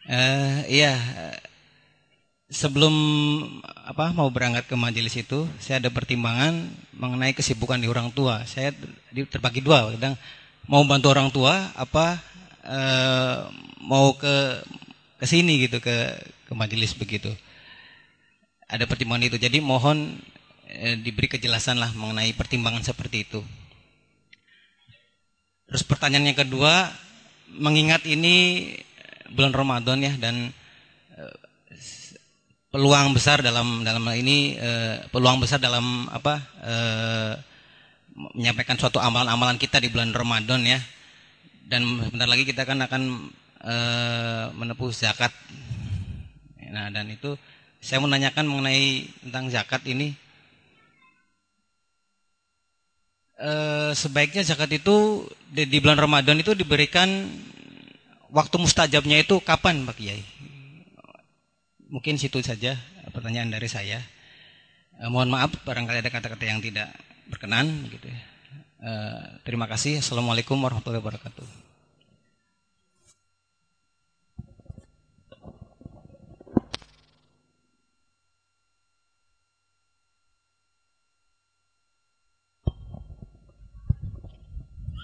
Uh, iya, sebelum apa mau berangkat ke majelis itu, saya ada pertimbangan mengenai kesibukan di orang tua. Saya terbagi dua, kadang mau bantu orang tua, apa e, mau ke ke sini gitu ke ke majelis begitu. Ada pertimbangan itu. Jadi mohon e, diberi kejelasan lah mengenai pertimbangan seperti itu. Terus pertanyaan yang kedua, mengingat ini bulan Ramadan ya dan peluang besar dalam dalam hal ini uh, peluang besar dalam apa uh, menyampaikan suatu amalan-amalan kita di bulan Ramadan ya. Dan bentar lagi kita kan akan uh, menepuh zakat. Nah dan itu saya menanyakan mengenai tentang zakat ini. Uh, sebaiknya zakat itu di, di bulan Ramadan itu diberikan waktu mustajabnya itu kapan Pak Kiai mungkin situ saja pertanyaan dari saya. Eh, mohon maaf barangkali ada kata-kata yang tidak berkenan gitu ya. Eh, terima kasih. Assalamualaikum warahmatullahi wabarakatuh.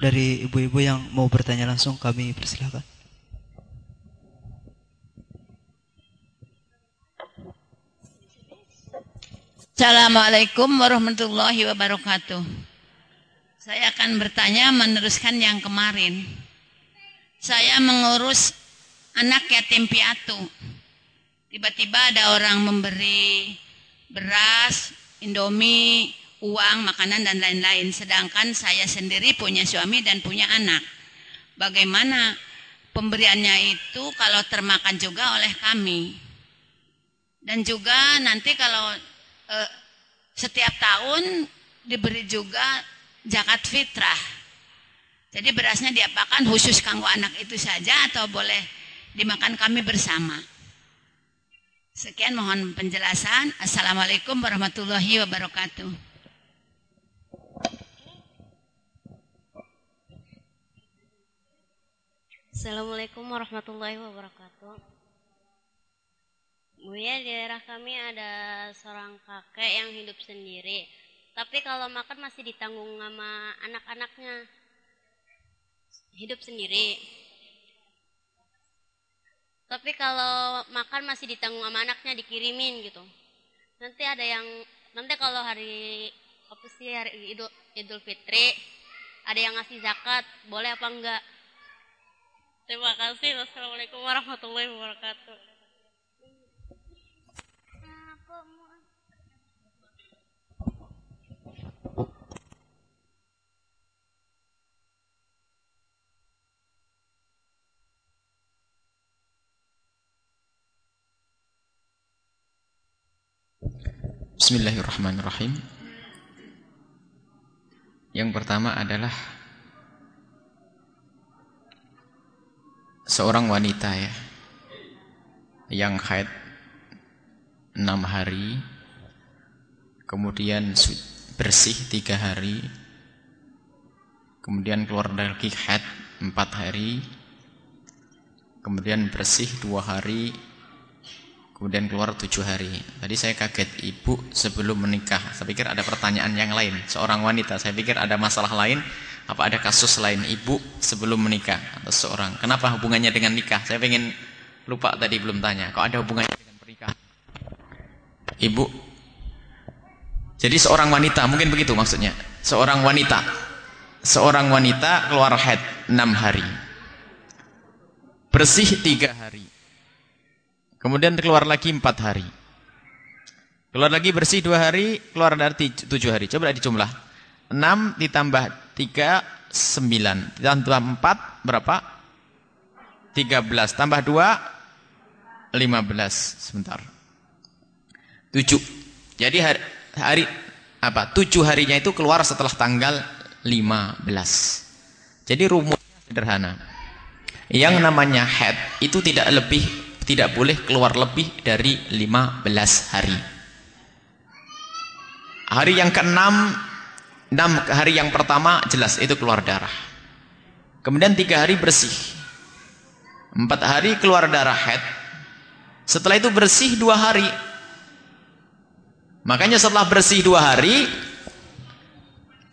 Dari ibu-ibu yang mau bertanya langsung kami persilahkan. Assalamualaikum warahmatullahi wabarakatuh. Saya akan bertanya meneruskan yang kemarin. Saya mengurus anak yatim piatu. Tiba-tiba ada orang memberi beras, indomie, uang, makanan dan lain-lain. Sedangkan saya sendiri punya suami dan punya anak. Bagaimana pemberiannya itu kalau termakan juga oleh kami? Dan juga nanti kalau eh, setiap tahun diberi juga zakat fitrah. Jadi berasnya diapakan khusus kanggo anak itu saja atau boleh dimakan kami bersama. Sekian mohon penjelasan. Assalamualaikum warahmatullahi wabarakatuh. Assalamualaikum warahmatullahi wabarakatuh. Bu ya di daerah kami ada seorang kakek yang hidup sendiri. Tapi kalau makan masih ditanggung sama anak-anaknya. Hidup sendiri. Tapi kalau makan masih ditanggung sama anaknya dikirimin gitu. Nanti ada yang nanti kalau hari apa sih hari Idul, Idul Fitri ada yang ngasih zakat, boleh apa enggak? Terima kasih. Wassalamualaikum warahmatullahi wabarakatuh. Bismillahirrahmanirrahim. Yang pertama adalah seorang wanita ya yang haid enam hari kemudian bersih tiga hari kemudian keluar dari haid empat hari kemudian bersih dua hari kemudian keluar tujuh hari tadi saya kaget ibu sebelum menikah saya pikir ada pertanyaan yang lain seorang wanita saya pikir ada masalah lain apa ada kasus lain ibu sebelum menikah atau seorang? Kenapa hubungannya dengan nikah? Saya pengen lupa tadi belum tanya. Kok ada hubungannya dengan pernikahan? Ibu. Jadi seorang wanita, mungkin begitu maksudnya. Seorang wanita. Seorang wanita keluar head 6 hari. Bersih 3 hari. Kemudian keluar lagi 4 hari. Keluar lagi bersih 2 hari, keluar dari 7 hari. Coba dijumlah. 6 ditambah 3, 9. Ditambah 4, berapa? 13. Tambah 2, 15. Sebentar. 7. Jadi hari, hari apa? 7 harinya itu keluar setelah tanggal 15. Jadi rumusnya sederhana. Yang namanya head itu tidak lebih tidak boleh keluar lebih dari 15 hari. Hari yang keenam Enam hari yang pertama jelas itu keluar darah. Kemudian tiga hari bersih. Empat hari keluar darah head. Setelah itu bersih dua hari. Makanya setelah bersih dua hari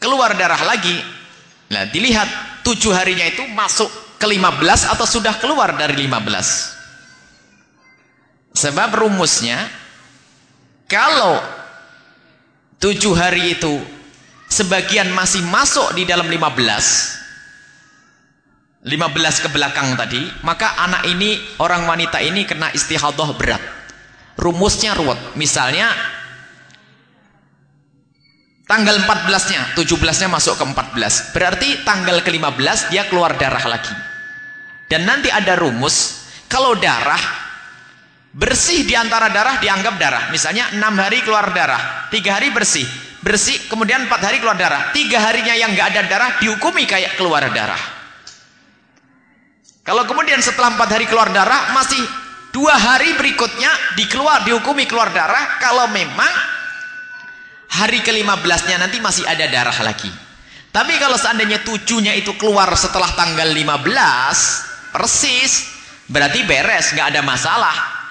keluar darah lagi. Nah dilihat tujuh harinya itu masuk ke lima belas atau sudah keluar dari lima belas. Sebab rumusnya kalau tujuh hari itu sebagian masih masuk di dalam 15 15 ke belakang tadi maka anak ini orang wanita ini kena istihadah berat. Rumusnya ruwet. Misalnya tanggal 14 nya 17 nya masuk ke 14 berarti tanggal ke 15 dia keluar darah lagi. Dan nanti ada rumus kalau darah bersih di antara darah dianggap darah. Misalnya 6 hari keluar darah 3 hari bersih. Bersih kemudian empat hari keluar darah. Tiga harinya yang nggak ada darah dihukumi kayak keluar darah. Kalau kemudian setelah empat hari keluar darah masih dua hari berikutnya dikeluar dihukumi keluar darah kalau memang hari ke belasnya nanti masih ada darah lagi. Tapi kalau seandainya tujuhnya itu keluar setelah tanggal 15 persis berarti beres nggak ada masalah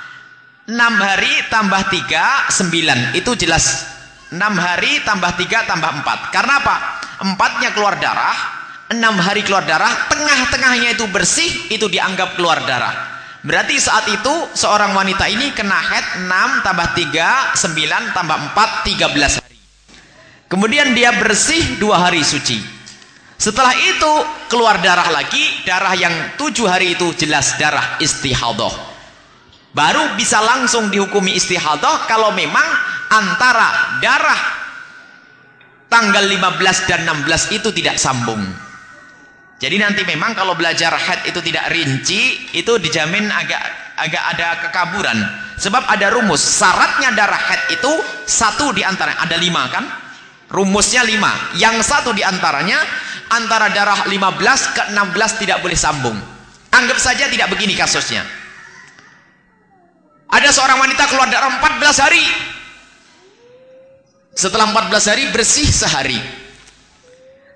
6 hari tambah 3 9 itu jelas. 6 hari tambah 3 tambah 4 karena apa? 4 nya keluar darah 6 hari keluar darah tengah-tengahnya itu bersih itu dianggap keluar darah. Berarti saat itu seorang wanita ini kena head 6 tambah 3 9 tambah 4 13 hari. Kemudian dia bersih 2 hari suci. Setelah itu keluar darah lagi darah yang 7 hari itu jelas darah istihadah baru bisa langsung dihukumi istihadah kalau memang antara darah tanggal 15 dan 16 itu tidak sambung. Jadi nanti memang kalau belajar head itu tidak rinci itu dijamin agak agak ada kekaburan. Sebab ada rumus syaratnya darah head itu satu di antara ada lima kan? Rumusnya lima. Yang satu di antaranya antara darah 15 ke 16 tidak boleh sambung. Anggap saja tidak begini kasusnya ada seorang wanita keluar darah 14 hari setelah 14 hari bersih sehari.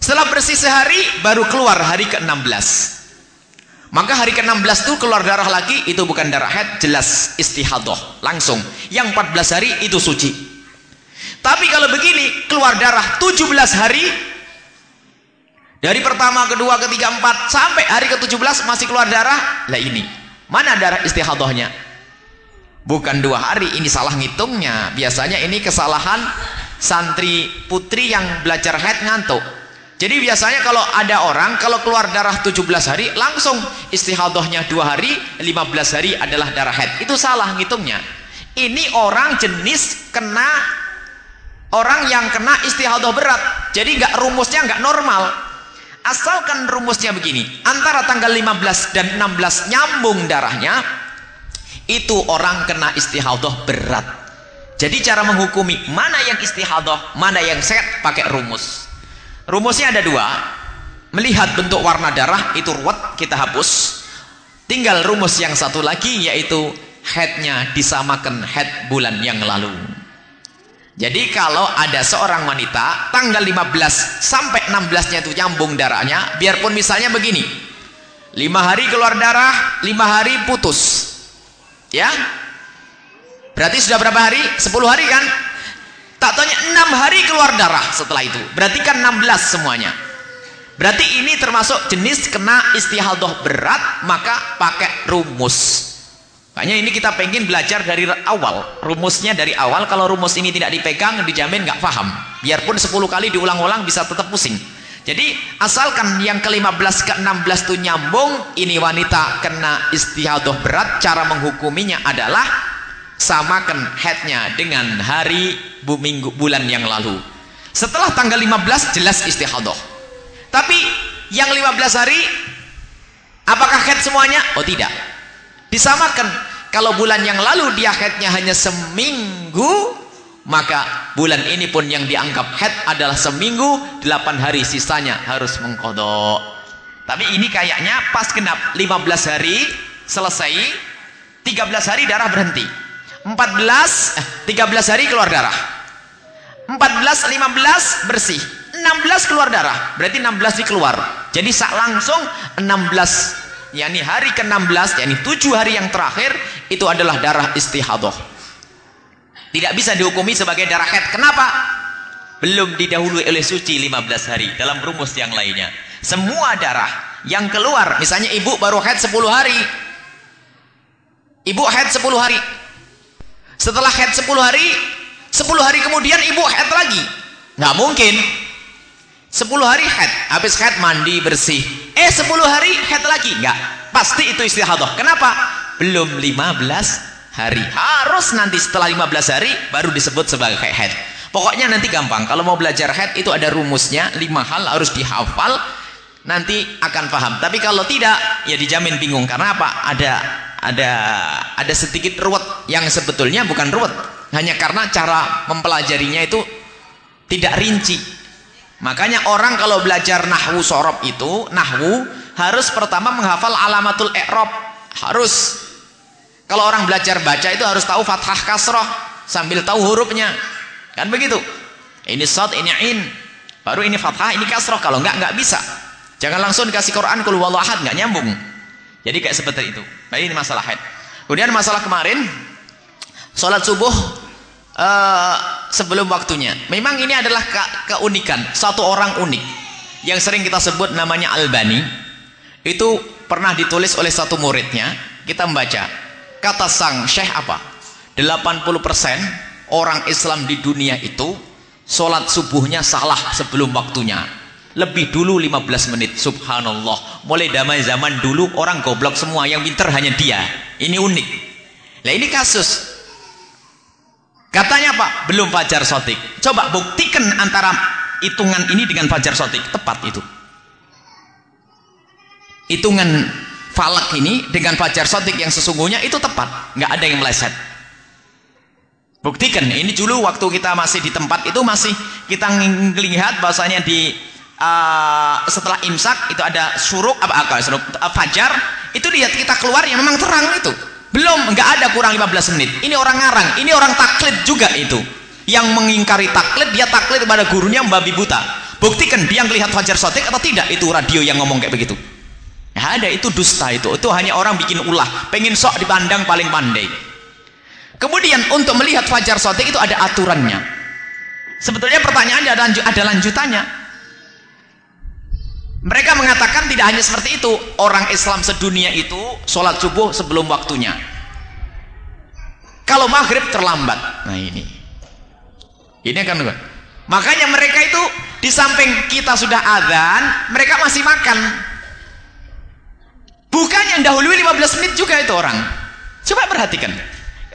Setelah bersih sehari baru keluar hari ke-16. Maka hari ke-16 itu keluar darah lagi itu bukan darah haid, jelas istihadah, langsung. Yang 14 hari itu suci. Tapi kalau begini, keluar darah 17 hari dari pertama, kedua, ketiga, empat sampai hari ke-17 masih keluar darah. Lah ini, mana darah istihadahnya? Bukan dua hari, ini salah ngitungnya. Biasanya ini kesalahan santri putri yang belajar haid ngantuk. Jadi biasanya kalau ada orang kalau keluar darah 17 hari langsung istihadahnya dua hari 15 hari adalah darah haid. Itu salah ngitungnya. Ini orang jenis kena orang yang kena istihadah berat. Jadi nggak rumusnya nggak normal. Asalkan rumusnya begini antara tanggal 15 dan 16 nyambung darahnya itu orang kena istihadah berat Jadi cara menghukumi mana yang istihadah, mana yang sehat pakai rumus. Rumusnya ada dua. Melihat bentuk warna darah itu ruwet kita hapus. Tinggal rumus yang satu lagi yaitu headnya disamakan head bulan yang lalu. Jadi kalau ada seorang wanita tanggal 15 sampai 16 nya itu nyambung darahnya, biarpun misalnya begini. 5 hari keluar darah, 5 hari putus. Ya, Berarti sudah berapa hari? 10 hari kan? Tak tanya 6 hari keluar darah setelah itu. Berarti kan 16 semuanya. Berarti ini termasuk jenis kena istihadah berat, maka pakai rumus. Makanya ini kita pengen belajar dari awal. Rumusnya dari awal. Kalau rumus ini tidak dipegang, dijamin nggak paham. Biarpun 10 kali diulang-ulang bisa tetap pusing. Jadi asalkan yang ke-15 ke-16 itu nyambung, ini wanita kena istihadah berat, cara menghukuminya adalah samakan headnya dengan hari bu, minggu bulan yang lalu. Setelah tanggal 15 jelas istihadah tapi yang 15 hari apakah head semuanya? oh tidak. Disamakan. Kalau bulan yang lalu dia headnya hanya seminggu maka bulan ini pun yang dianggap head adalah seminggu 8 hari sisanya harus mengkodok. Tapi ini kayaknya pas genap 15 hari selesai 13 hari darah berhenti. 14 13 hari keluar darah. 14 15 bersih. 16 keluar darah. Berarti 16 dikeluar. Jadi sak langsung 16 yakni hari ke-16 yakni 7 hari yang terakhir itu adalah darah istihadah tidak bisa dihukumi sebagai darah head kenapa? belum didahului oleh suci 15 hari dalam rumus yang lainnya. Semua darah yang keluar misalnya ibu baru head 10 hari. Ibu head 10 hari. Setelah head 10 hari 10 hari kemudian ibu head lagi. Nggak mungkin. 10 hari head habis head mandi bersih. Eh 10 hari head lagi. Nggak. Pasti itu istihadah. Kenapa? Belum 15 hari. Harus nanti setelah 15 hari baru disebut sebagai head. Pokoknya nanti gampang. Kalau mau belajar head itu ada rumusnya. 5 hal harus dihafal. Nanti akan paham. Tapi kalau tidak ya dijamin bingung. Karena apa? Ada ada ada sedikit ruwet yang sebetulnya bukan ruwet. Hanya karena cara mempelajarinya itu tidak rinci. Makanya orang kalau belajar nahwu sorob itu nahwu harus pertama menghafal alamatul i'rab. Harus kalau orang belajar baca itu harus tahu fathah kasroh sambil tahu hurufnya kan begitu ini sod ini in baru ini fathah ini kasroh kalau enggak enggak bisa jangan langsung dikasih Quran kul ahad enggak nyambung jadi kayak seperti itu. Nah ini masalah haid. Kemudian masalah kemarin, sholat subuh uh, sebelum waktunya. Memang ini adalah ke keunikan. Satu orang unik. Yang sering kita sebut namanya Albani. Itu pernah ditulis oleh satu muridnya. Kita membaca. Kata sang syekh apa? 80% orang Islam di dunia itu sholat subuhnya salah sebelum waktunya. Lebih dulu 15 menit subhanallah. Mulai damai zaman dulu orang goblok semua. Yang pinter hanya dia. Ini unik. Nah ini kasus. Katanya pak belum fajar sotik. Coba buktikan antara hitungan ini dengan fajar sotik. Tepat itu. Hitungan falak ini dengan fajar sotik yang sesungguhnya itu tepat. Nggak ada yang meleset. Buktikan ini dulu waktu kita masih di tempat itu masih kita melihat bahasanya di uh, setelah imsak itu ada suruk apa akal suruk uh, fajar. Itu lihat kita keluar yang memang terang itu. Belum nggak ada kurang 15 menit. Ini orang ngarang ini orang taklid juga itu. Yang mengingkari taklid dia taklid kepada gurunya membabi buta buktikan dia melihat fajar sotik atau tidak? Itu radio yang ngomong kayak begitu ya ada itu dusta itu itu hanya orang bikin ulah pengen sok dipandang paling pandai kemudian untuk melihat fajar sotik itu ada aturannya sebetulnya pertanyaannya ada, ada lanjutannya mereka mengatakan tidak hanya seperti itu. Orang Islam sedunia itu sholat subuh sebelum waktunya. Kalau maghrib terlambat. Nah ini. Ini kan Makanya mereka itu di samping kita sudah adzan, mereka masih makan. Bukannya dahului 15 menit juga itu orang. Coba perhatikan.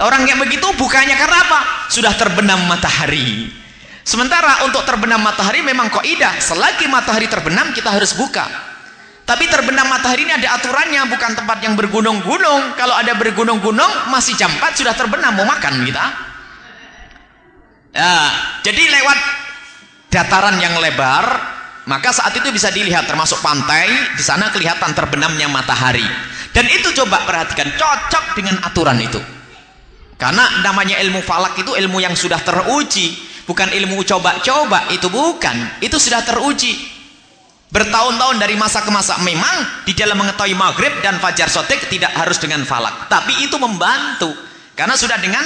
Orang yang begitu bukannya karena apa? Sudah terbenam matahari. Sementara untuk terbenam matahari memang kaidah, selagi matahari terbenam kita harus buka. Tapi terbenam matahari ini ada aturannya, bukan tempat yang bergunung-gunung. Kalau ada bergunung-gunung masih jam 4 sudah terbenam mau makan kita. Nah, jadi lewat dataran yang lebar, maka saat itu bisa dilihat termasuk pantai, di sana kelihatan terbenamnya matahari. Dan itu coba perhatikan, cocok dengan aturan itu. Karena namanya ilmu falak itu ilmu yang sudah teruji, bukan ilmu coba-coba, itu bukan. Itu sudah teruji. Bertahun-tahun dari masa ke masa memang di dalam mengetahui maghrib dan fajar sotik tidak harus dengan falak, tapi itu membantu karena sudah dengan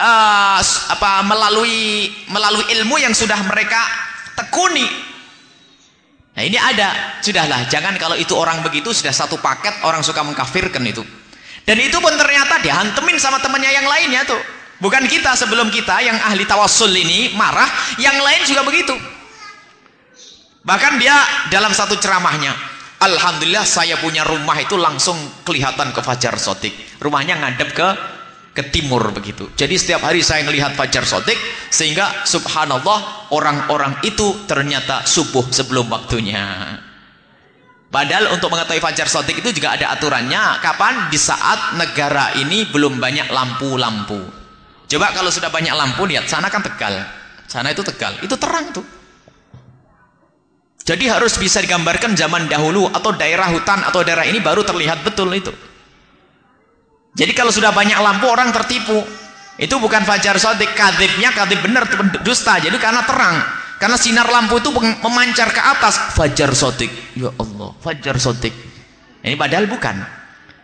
uh, apa melalui melalui ilmu yang sudah mereka tekuni Nah ini ada, sudahlah jangan kalau itu orang begitu sudah satu paket orang suka mengkafirkan itu. Dan itu pun ternyata dihantemin sama temannya yang lainnya tuh. Bukan kita sebelum kita yang ahli tawassul ini marah, yang lain juga begitu. Bahkan dia dalam satu ceramahnya, Alhamdulillah saya punya rumah itu langsung kelihatan ke Fajar Sotik. Rumahnya ngadep ke ke timur begitu. Jadi setiap hari saya melihat fajar sotik sehingga subhanallah orang-orang itu ternyata subuh sebelum waktunya. Padahal untuk mengetahui fajar sotik itu juga ada aturannya. Kapan? Di saat negara ini belum banyak lampu-lampu. Coba kalau sudah banyak lampu lihat sana kan Tegal. Sana itu Tegal. Itu terang tuh. Jadi harus bisa digambarkan zaman dahulu atau daerah hutan atau daerah ini baru terlihat betul itu. Jadi kalau sudah banyak lampu orang tertipu. Itu bukan fajar sodik, kadibnya kadib benar dusta. Jadi karena terang, karena sinar lampu itu memancar ke atas. Fajar sodik, ya Allah, fajar sodik. Ini padahal bukan.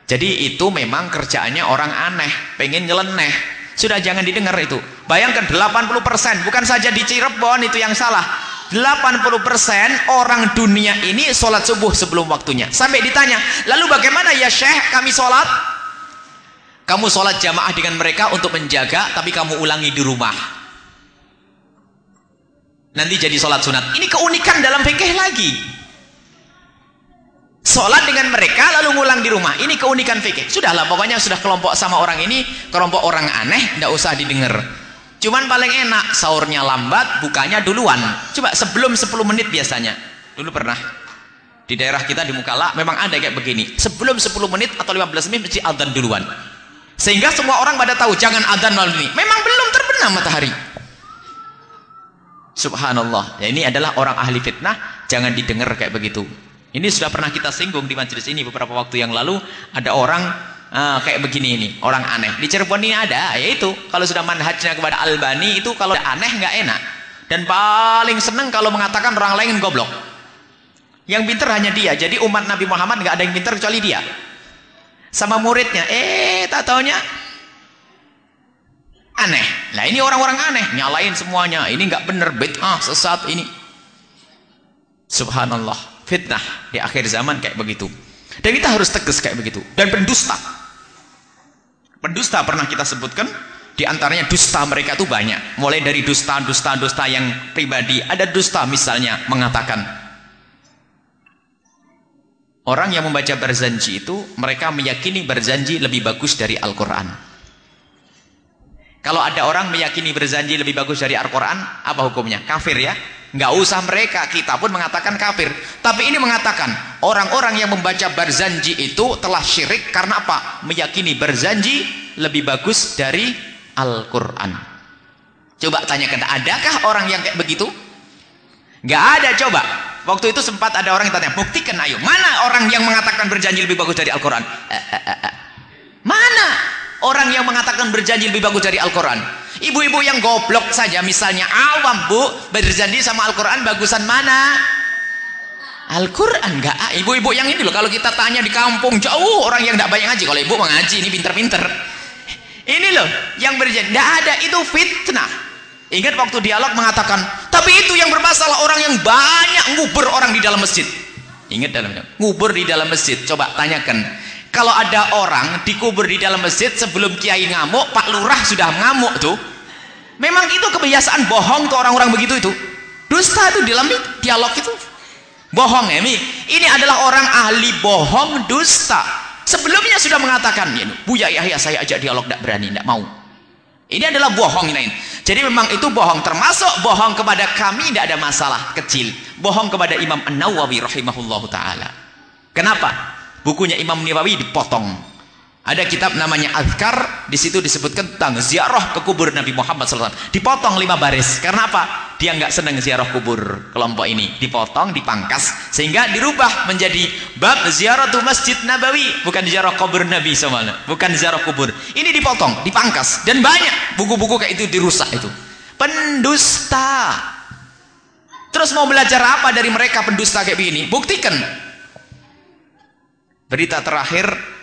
Jadi itu memang kerjaannya orang aneh, pengen nyeleneh. Sudah jangan didengar itu. Bayangkan 80%, bukan saja di Cirebon itu yang salah. 80% orang dunia ini sholat subuh sebelum waktunya. Sampai ditanya, lalu bagaimana ya Syekh kami sholat? Kamu sholat jamaah dengan mereka untuk menjaga, tapi kamu ulangi di rumah. Nanti jadi sholat sunat. Ini keunikan dalam fikih lagi. Sholat dengan mereka lalu ngulang di rumah. Ini keunikan fikih. Sudahlah, pokoknya sudah kelompok sama orang ini, kelompok orang aneh, tidak usah didengar. Cuman paling enak, sahurnya lambat, bukanya duluan. Coba sebelum 10 menit biasanya. Dulu pernah di daerah kita di Mukala memang ada kayak begini. Sebelum 10 menit atau 15 menit mesti adzan duluan. Sehingga semua orang pada tahu jangan adzan malam ini. Memang belum terbenam matahari. Subhanallah. Ya, ini adalah orang ahli fitnah, jangan didengar kayak begitu. Ini sudah pernah kita singgung di majelis ini beberapa waktu yang lalu ada orang uh, kayak begini ini, orang aneh. Di Cirebon ini ada, yaitu kalau sudah manhajnya kepada Albani itu kalau aneh nggak enak. Dan paling seneng kalau mengatakan orang lain goblok. Yang pinter hanya dia. Jadi umat Nabi Muhammad nggak ada yang pinter kecuali dia sama muridnya. Eh tak taunya. Aneh. Lah ini orang-orang aneh. Nyalain semuanya. Ini nggak bener. Bid'ah sesat ini. Subhanallah. Fitnah di akhir zaman kayak begitu. Dan kita harus tegas kayak begitu. Dan pendusta. Pendusta pernah kita sebutkan di antaranya dusta mereka itu banyak. Mulai dari dusta dusta dusta yang pribadi. Ada dusta misalnya mengatakan Orang yang membaca berjanji itu mereka meyakini berjanji lebih bagus dari Al-Quran. Kalau ada orang meyakini berjanji lebih bagus dari Al-Quran, apa hukumnya? Kafir ya? Nggak usah mereka, kita pun mengatakan kafir. Tapi ini mengatakan, orang-orang yang membaca berjanji itu telah syirik karena apa? Meyakini berjanji lebih bagus dari Al-Quran. Coba tanyakan, adakah orang yang kayak begitu? Nggak ada, coba. Waktu itu sempat ada orang yang tanya, buktikan ayo. Mana orang yang mengatakan berjanji lebih bagus dari Al-Quran? Eh, eh, eh. Mana orang yang mengatakan berjanji lebih bagus dari Al-Quran? Ibu-ibu yang goblok saja, misalnya awam bu, berjanji sama Al-Quran bagusan mana? Al-Quran enggak. Ah, ibu-ibu yang ini loh, kalau kita tanya di kampung, jauh orang yang tidak banyak ngaji. Kalau ibu mengaji, ini pinter-pinter. Ini loh, yang berjanji. Tidak ada, itu fitnah. Ingat waktu dialog mengatakan, tapi itu yang bermasalah orang yang banyak ngubur orang di dalam masjid. Ingat dalamnya, ngubur di dalam masjid. Coba tanyakan, kalau ada orang dikubur di dalam masjid sebelum kiai ngamuk, Pak Lurah sudah ngamuk tuh. Memang itu kebiasaan bohong tuh orang-orang begitu itu. Dusta itu dalam dialog itu. Bohong ya, ini adalah orang ahli bohong dusta. Sebelumnya sudah mengatakan, Buya Yahya saya ajak dialog tidak berani, tidak mau. Ini adalah bohong ini. Jadi memang itu bohong termasuk bohong kepada kami tidak ada masalah kecil. Bohong kepada Imam An-Nawawi rahimahullahu taala. Kenapa? Bukunya Imam Nawawi dipotong. Ada kitab namanya Azkar, di situ disebutkan tentang ziarah ke kubur Nabi Muhammad SAW. Dipotong lima baris. Karena apa? Dia nggak senang ziarah kubur kelompok ini. Dipotong, dipangkas, sehingga dirubah menjadi bab ziarah tu Masjid Nabawi, bukan ziarah kubur Nabi SAW. Bukan ziarah kubur. Ini dipotong, dipangkas, dan banyak buku-buku kayak itu dirusak itu. Pendusta. Terus mau belajar apa dari mereka pendusta kayak begini? Buktikan. Berita terakhir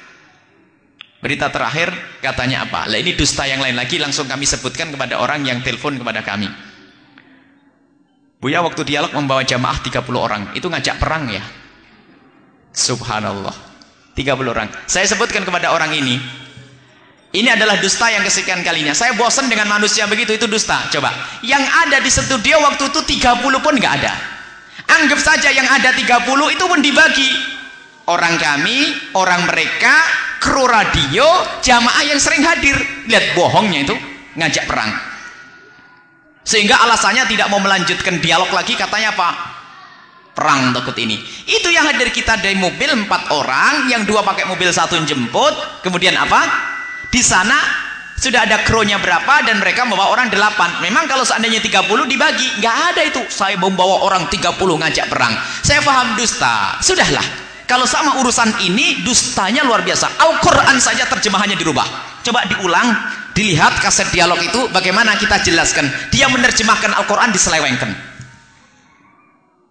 Berita terakhir katanya apa? Lah ini dusta yang lain lagi langsung kami sebutkan kepada orang yang telepon kepada kami. Buya waktu dialog membawa jamaah 30 orang. Itu ngajak perang ya? Subhanallah. 30 orang. Saya sebutkan kepada orang ini. Ini adalah dusta yang kesekian kalinya. Saya bosan dengan manusia begitu. Itu dusta. Coba. Yang ada di studio waktu itu 30 pun nggak ada. Anggap saja yang ada 30 itu pun dibagi. Orang kami, orang mereka, kru radio jamaah yang sering hadir lihat bohongnya itu ngajak perang sehingga alasannya tidak mau melanjutkan dialog lagi katanya apa perang takut ini. Itu yang hadir kita dari mobil empat orang yang dua pakai mobil satu jemput kemudian apa? Di sana sudah ada krunya berapa dan mereka membawa orang delapan. Memang kalau seandainya 30 dibagi nggak ada itu. Saya membawa orang 30 ngajak perang. Saya paham dusta. Sudahlah. Kalau sama urusan ini dustanya luar biasa. Al-Quran saja terjemahannya dirubah. Coba diulang, dilihat kaset dialog itu bagaimana kita jelaskan. Dia menerjemahkan Al-Quran diselewengkan.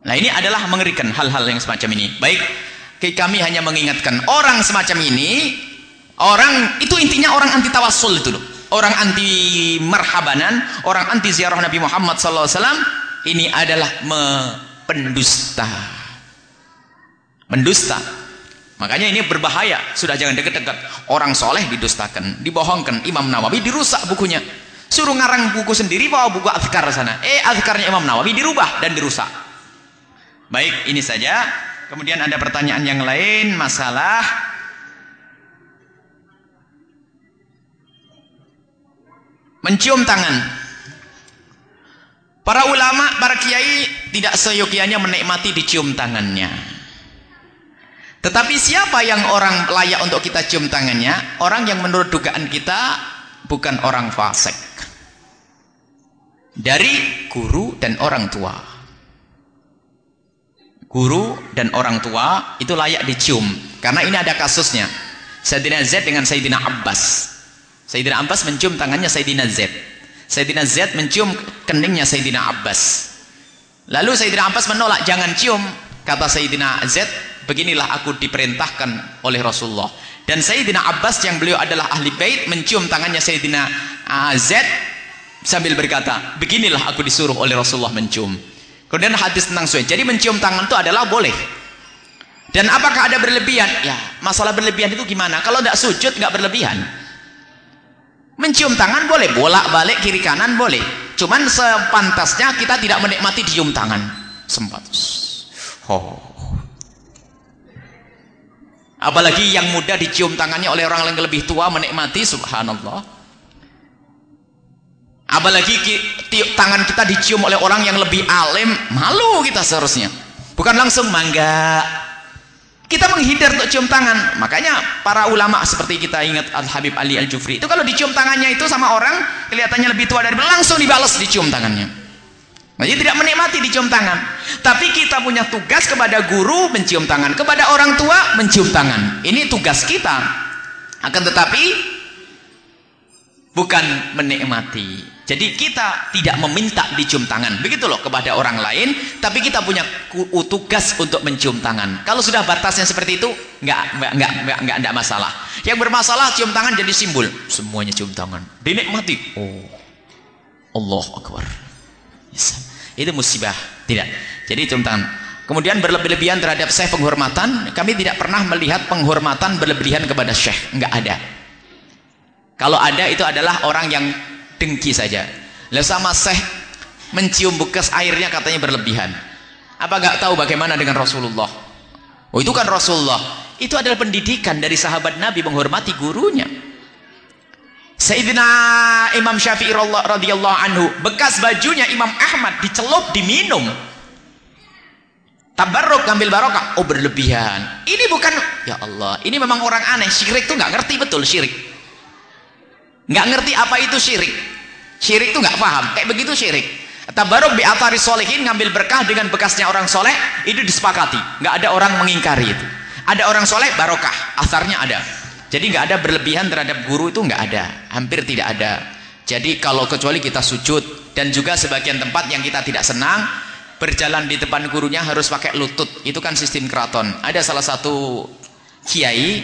Nah ini adalah mengerikan hal-hal yang semacam ini. Baik, kami hanya mengingatkan orang semacam ini, orang itu intinya orang anti tawasul itu loh. Orang anti marhabanan, orang anti ziarah Nabi Muhammad SAW, ini adalah pendusta mendusta makanya ini berbahaya. Sudah jangan dekat-dekat orang soleh didustakan dibohongkan. Imam Nawawi dirusak bukunya. Suruh ngarang buku sendiri bawa buku azkar sana. Eh azkarnya Imam Nawawi dirubah dan dirusak. Baik ini saja. Kemudian ada pertanyaan yang lain masalah. Mencium tangan. Para ulama para kiai tidak seyogianya menikmati dicium tangannya tetapi siapa yang orang layak untuk kita cium tangannya? Orang yang menurut dugaan kita bukan orang fasik. Dari guru dan orang tua. Guru dan orang tua itu layak dicium. Karena ini ada kasusnya. Sayyidina Z dengan Sayyidina Abbas. Sayyidina Abbas mencium tangannya Sayyidina Z. Sayyidina Z mencium keningnya Sayyidina Abbas. Lalu Sayyidina Abbas menolak, jangan cium. Kata Sayyidina Z, beginilah aku diperintahkan oleh Rasulullah. Dan Sayyidina Abbas yang beliau adalah ahli bait mencium tangannya Sayyidina uh, Z sambil berkata beginilah aku disuruh oleh Rasulullah mencium. Kemudian hadis tentang suai jadi mencium tangan itu adalah boleh. Dan apakah ada berlebihan? Ya masalah berlebihan itu gimana? Kalau tidak sujud nggak berlebihan. Mencium tangan boleh bolak balik kiri kanan boleh. Cuman sepantasnya kita tidak menikmati cium tangan. Sempat. Oh Apalagi yang muda dicium tangannya oleh orang yang lebih tua menikmati subhanallah. Apalagi tangan kita dicium oleh orang yang lebih alim, malu kita seharusnya. Bukan langsung mangga. Kita menghindar untuk cium tangan. Makanya para ulama seperti kita ingat Al-Habib Ali Al-Jufri itu kalau dicium tangannya itu sama orang kelihatannya lebih tua dari langsung dibalas dicium tangannya. Jadi tidak menikmati dicium tangan. Tapi kita punya tugas kepada guru mencium tangan, kepada orang tua mencium tangan. Ini tugas kita. Akan tetapi bukan menikmati. Jadi kita tidak meminta dicium tangan. Begitu loh kepada orang lain, tapi kita punya tugas untuk mencium tangan. Kalau sudah batasnya seperti itu, nggak nggak nggak nggak nggak ada masalah. Yang bermasalah cium tangan jadi simbol. Semuanya cium tangan. Dinikmati. Oh. Allah Akbar. Yes itu musibah. Tidak. Jadi tangan kemudian berlebih-lebihan terhadap syekh penghormatan kami tidak pernah melihat penghormatan berlebihan kepada syekh. Enggak ada. Kalau ada itu adalah orang yang dengki saja. Lalu sama syekh mencium bekas airnya katanya berlebihan. Apa enggak tahu bagaimana dengan Rasulullah? Oh itu kan Rasulullah. Itu adalah pendidikan dari sahabat Nabi menghormati gurunya Sayyidina Imam Syafi'i radhiyallahu anhu bekas bajunya Imam Ahmad dicelup diminum Tabarruk ngambil barokah. Oh berlebihan. Ini bukan ya Allah. Ini memang orang aneh. Syirik tuh nggak ngerti betul syirik. Nggak ngerti apa itu syirik. Syirik tuh nggak paham. Kayak begitu syirik. Tabarruk bi atari solehin ngambil berkah dengan bekasnya orang soleh itu disepakati. Nggak ada orang mengingkari itu. Ada orang soleh barokah. Asarnya ada. Jadi nggak ada berlebihan terhadap guru itu nggak ada. Hampir tidak ada. Jadi kalau kecuali kita sujud dan juga sebagian tempat yang kita tidak senang berjalan di depan gurunya harus pakai lutut. Itu kan sistem keraton. Ada salah satu kiai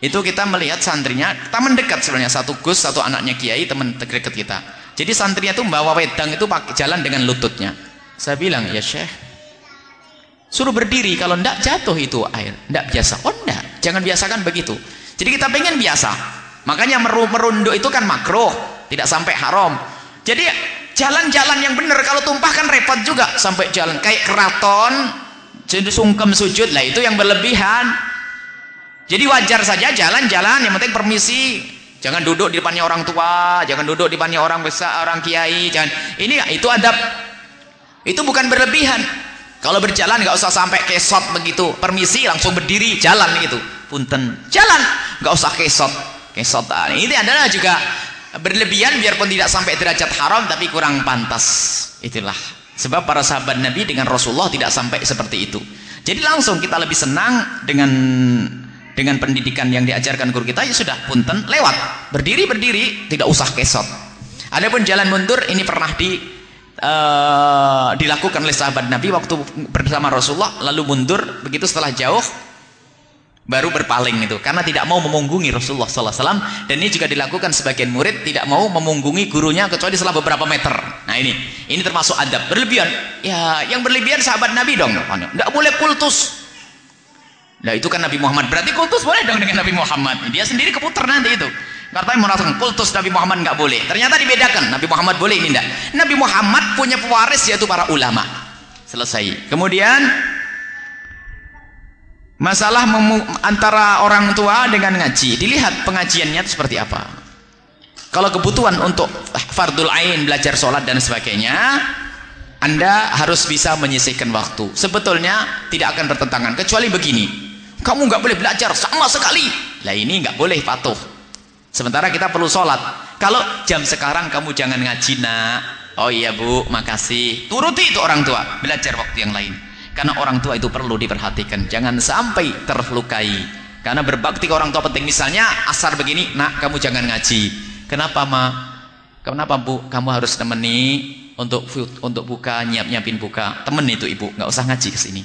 itu kita melihat santrinya teman dekat sebenarnya satu gus satu anaknya kiai teman dekat kita. Jadi santrinya itu membawa wedang itu pakai jalan dengan lututnya. Saya bilang ya syekh suruh berdiri. Kalau ndak jatuh itu air ndak biasa. Oh ndak. Jangan biasakan begitu jadi kita pengen biasa. Makanya merunduk itu kan makruh tidak sampai haram. Jadi jalan-jalan yang benar kalau tumpah kan repot juga. Sampai jalan kayak keraton jadi sungkem sujud lah itu yang berlebihan. Jadi wajar saja jalan-jalan yang penting permisi. Jangan duduk di depannya orang tua jangan duduk di depannya orang besar orang kiai jangan. Ini itu adab. Itu bukan berlebihan. Kalau berjalan nggak usah sampai kesot begitu. Permisi langsung berdiri jalan gitu punten. Jalan. Nggak usah kesot. Kesot nah, ini adalah juga berlebihan biarpun tidak sampai derajat haram tapi kurang pantas. Itulah sebab para sahabat Nabi dengan Rasulullah tidak sampai seperti itu. Jadi langsung kita lebih senang dengan dengan pendidikan yang diajarkan guru kita ya sudah punten lewat. Berdiri berdiri tidak usah kesot. Adapun jalan mundur ini pernah di uh, dilakukan oleh sahabat Nabi waktu bersama Rasulullah lalu mundur begitu setelah jauh baru berpaling itu. Karena tidak mau memunggungi Rasulullah SAW dan ini juga dilakukan sebagian murid tidak mau memunggungi gurunya kecuali setelah beberapa meter. Nah ini. Ini termasuk adab. Berlebihan. Ya yang berlebihan sahabat Nabi dong. Tidak boleh kultus. Nah itu kan Nabi Muhammad. Berarti kultus boleh dong dengan Nabi Muhammad. Dia sendiri keputar nanti itu. Katanya mengatakan kultus Nabi Muhammad? Nggak boleh. Ternyata dibedakan. Nabi Muhammad boleh ini enggak Nabi Muhammad punya pewaris yaitu para ulama. Selesai. Kemudian Masalah antara orang tua dengan ngaji. Dilihat pengajiannya itu seperti apa. Kalau kebutuhan untuk fardul ain, belajar sholat dan sebagainya, Anda harus bisa menyisihkan waktu. Sebetulnya tidak akan bertentangan. Kecuali begini. Kamu nggak boleh belajar sama sekali. Lah ini nggak boleh patuh. Sementara kita perlu sholat. Kalau jam sekarang kamu jangan ngaji nak. Oh iya bu, makasih. Turuti itu orang tua. Belajar waktu yang lain karena orang tua itu perlu diperhatikan. Jangan sampai terlukai. Karena berbakti ke orang tua penting. Misalnya asar begini nak kamu jangan ngaji. Kenapa ma? Kenapa bu? Kamu harus temani untuk untuk buka nyiap nyiapin buka. Temen itu ibu. Nggak usah ngaji ke sini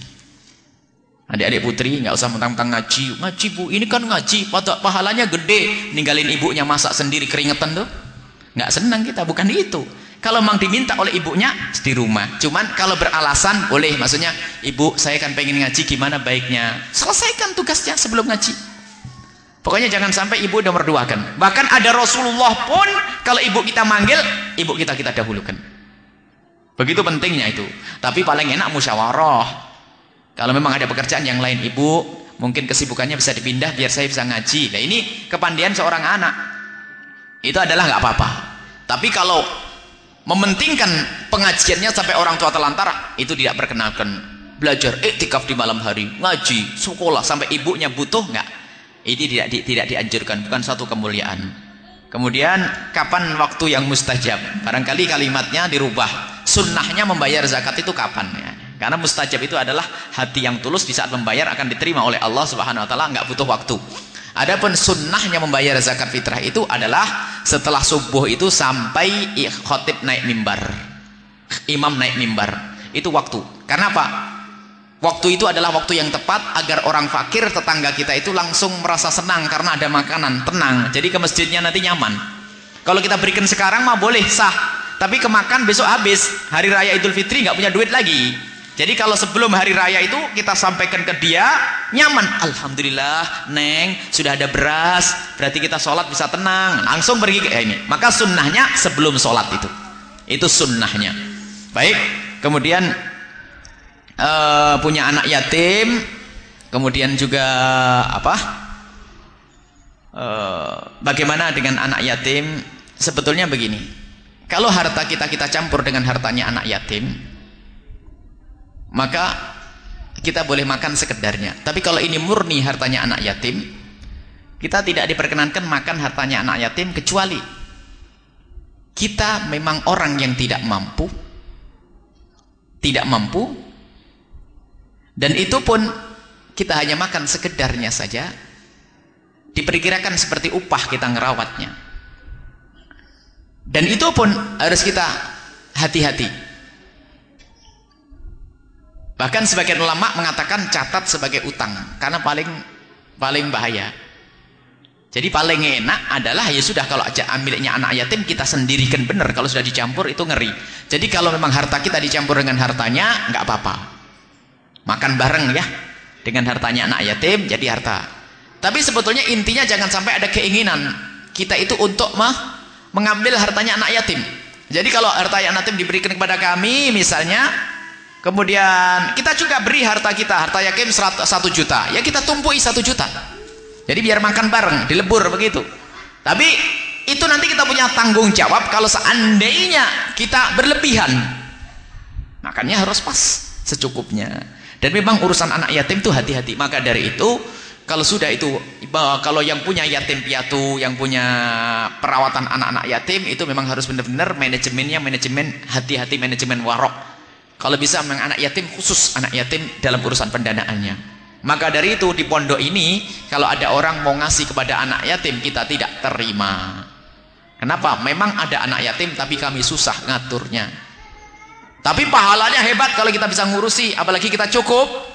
adik-adik putri nggak usah mentang-mentang ngaji. Ngaji bu. Ini kan ngaji. Pahalanya gede. Ninggalin ibunya masak sendiri keringetan tuh. Nggak senang kita. Bukan itu kalau memang diminta oleh ibunya di rumah. Cuman kalau beralasan boleh. Maksudnya ibu saya kan pengen ngaji gimana baiknya? Selesaikan tugasnya sebelum ngaji. Pokoknya jangan sampai ibu nomor dua kan. Bahkan ada Rasulullah pun kalau ibu kita manggil ibu kita kita dahulukan. Begitu pentingnya itu. Tapi paling enak musyawarah. Kalau memang ada pekerjaan yang lain ibu mungkin kesibukannya bisa dipindah biar saya bisa ngaji. Nah ini kepandian seorang anak. Itu adalah nggak apa-apa. Tapi kalau mementingkan pengajiannya sampai orang tua telantar itu tidak perkenalkan. Belajar iktikaf di malam hari ngaji sekolah sampai ibunya butuh nggak? Ini tidak di, tidak dianjurkan bukan satu kemuliaan. Kemudian kapan waktu yang mustajab? Barangkali kalimatnya dirubah. Sunnahnya membayar zakat itu kapan? Ya karena mustajab itu adalah hati yang tulus di saat membayar akan diterima oleh Allah Subhanahu wa taala nggak butuh waktu Adapun sunnahnya membayar zakat fitrah itu adalah setelah subuh itu sampai khotib naik mimbar. Imam naik mimbar. Itu waktu. Karena apa? Waktu itu adalah waktu yang tepat agar orang fakir tetangga kita itu langsung merasa senang karena ada makanan, tenang. Jadi ke masjidnya nanti nyaman. Kalau kita berikan sekarang mah boleh sah, tapi kemakan besok habis. Hari raya Idul Fitri nggak punya duit lagi. Jadi kalau sebelum hari raya itu kita sampaikan ke dia nyaman. Alhamdulillah, neng sudah ada beras, berarti kita sholat bisa tenang. Langsung pergi ke ini. Maka sunnahnya sebelum sholat itu. Itu sunnahnya. Baik. Kemudian uh, punya anak yatim. Kemudian juga apa? Uh, bagaimana dengan anak yatim? Sebetulnya begini. Kalau harta kita kita campur dengan hartanya anak yatim, maka kita boleh makan sekedarnya. Tapi kalau ini murni hartanya anak yatim, kita tidak diperkenankan makan hartanya anak yatim kecuali kita memang orang yang tidak mampu, tidak mampu, dan itu pun kita hanya makan sekedarnya saja, diperkirakan seperti upah kita ngerawatnya. Dan itu pun harus kita hati-hati. Bahkan sebagian ulama mengatakan catat sebagai utang karena paling paling bahaya. Jadi paling enak adalah ya sudah kalau aja miliknya anak yatim kita sendirikan benar kalau sudah dicampur itu ngeri. Jadi kalau memang harta kita dicampur dengan hartanya nggak apa-apa. Makan bareng ya dengan hartanya anak yatim jadi harta. Tapi sebetulnya intinya jangan sampai ada keinginan kita itu untuk mah mengambil hartanya anak yatim. Jadi kalau harta anak yatim diberikan kepada kami misalnya Kemudian kita juga beri harta kita, harta yakin satu juta. Ya kita tumpui satu juta. Jadi biar makan bareng, dilebur begitu. Tapi itu nanti kita punya tanggung jawab kalau seandainya kita berlebihan. Makannya harus pas secukupnya. Dan memang urusan anak yatim itu hati-hati. Maka dari itu kalau sudah itu kalau yang punya yatim piatu, yang punya perawatan anak-anak yatim itu memang harus benar-benar manajemennya manajemen hati-hati manajemen warok kalau bisa memang anak yatim khusus anak yatim dalam urusan pendanaannya. Maka dari itu di pondok ini kalau ada orang mau ngasih kepada anak yatim kita tidak terima. Kenapa? Memang ada anak yatim tapi kami susah ngaturnya. Tapi pahalanya hebat kalau kita bisa ngurusi, apalagi kita cukup.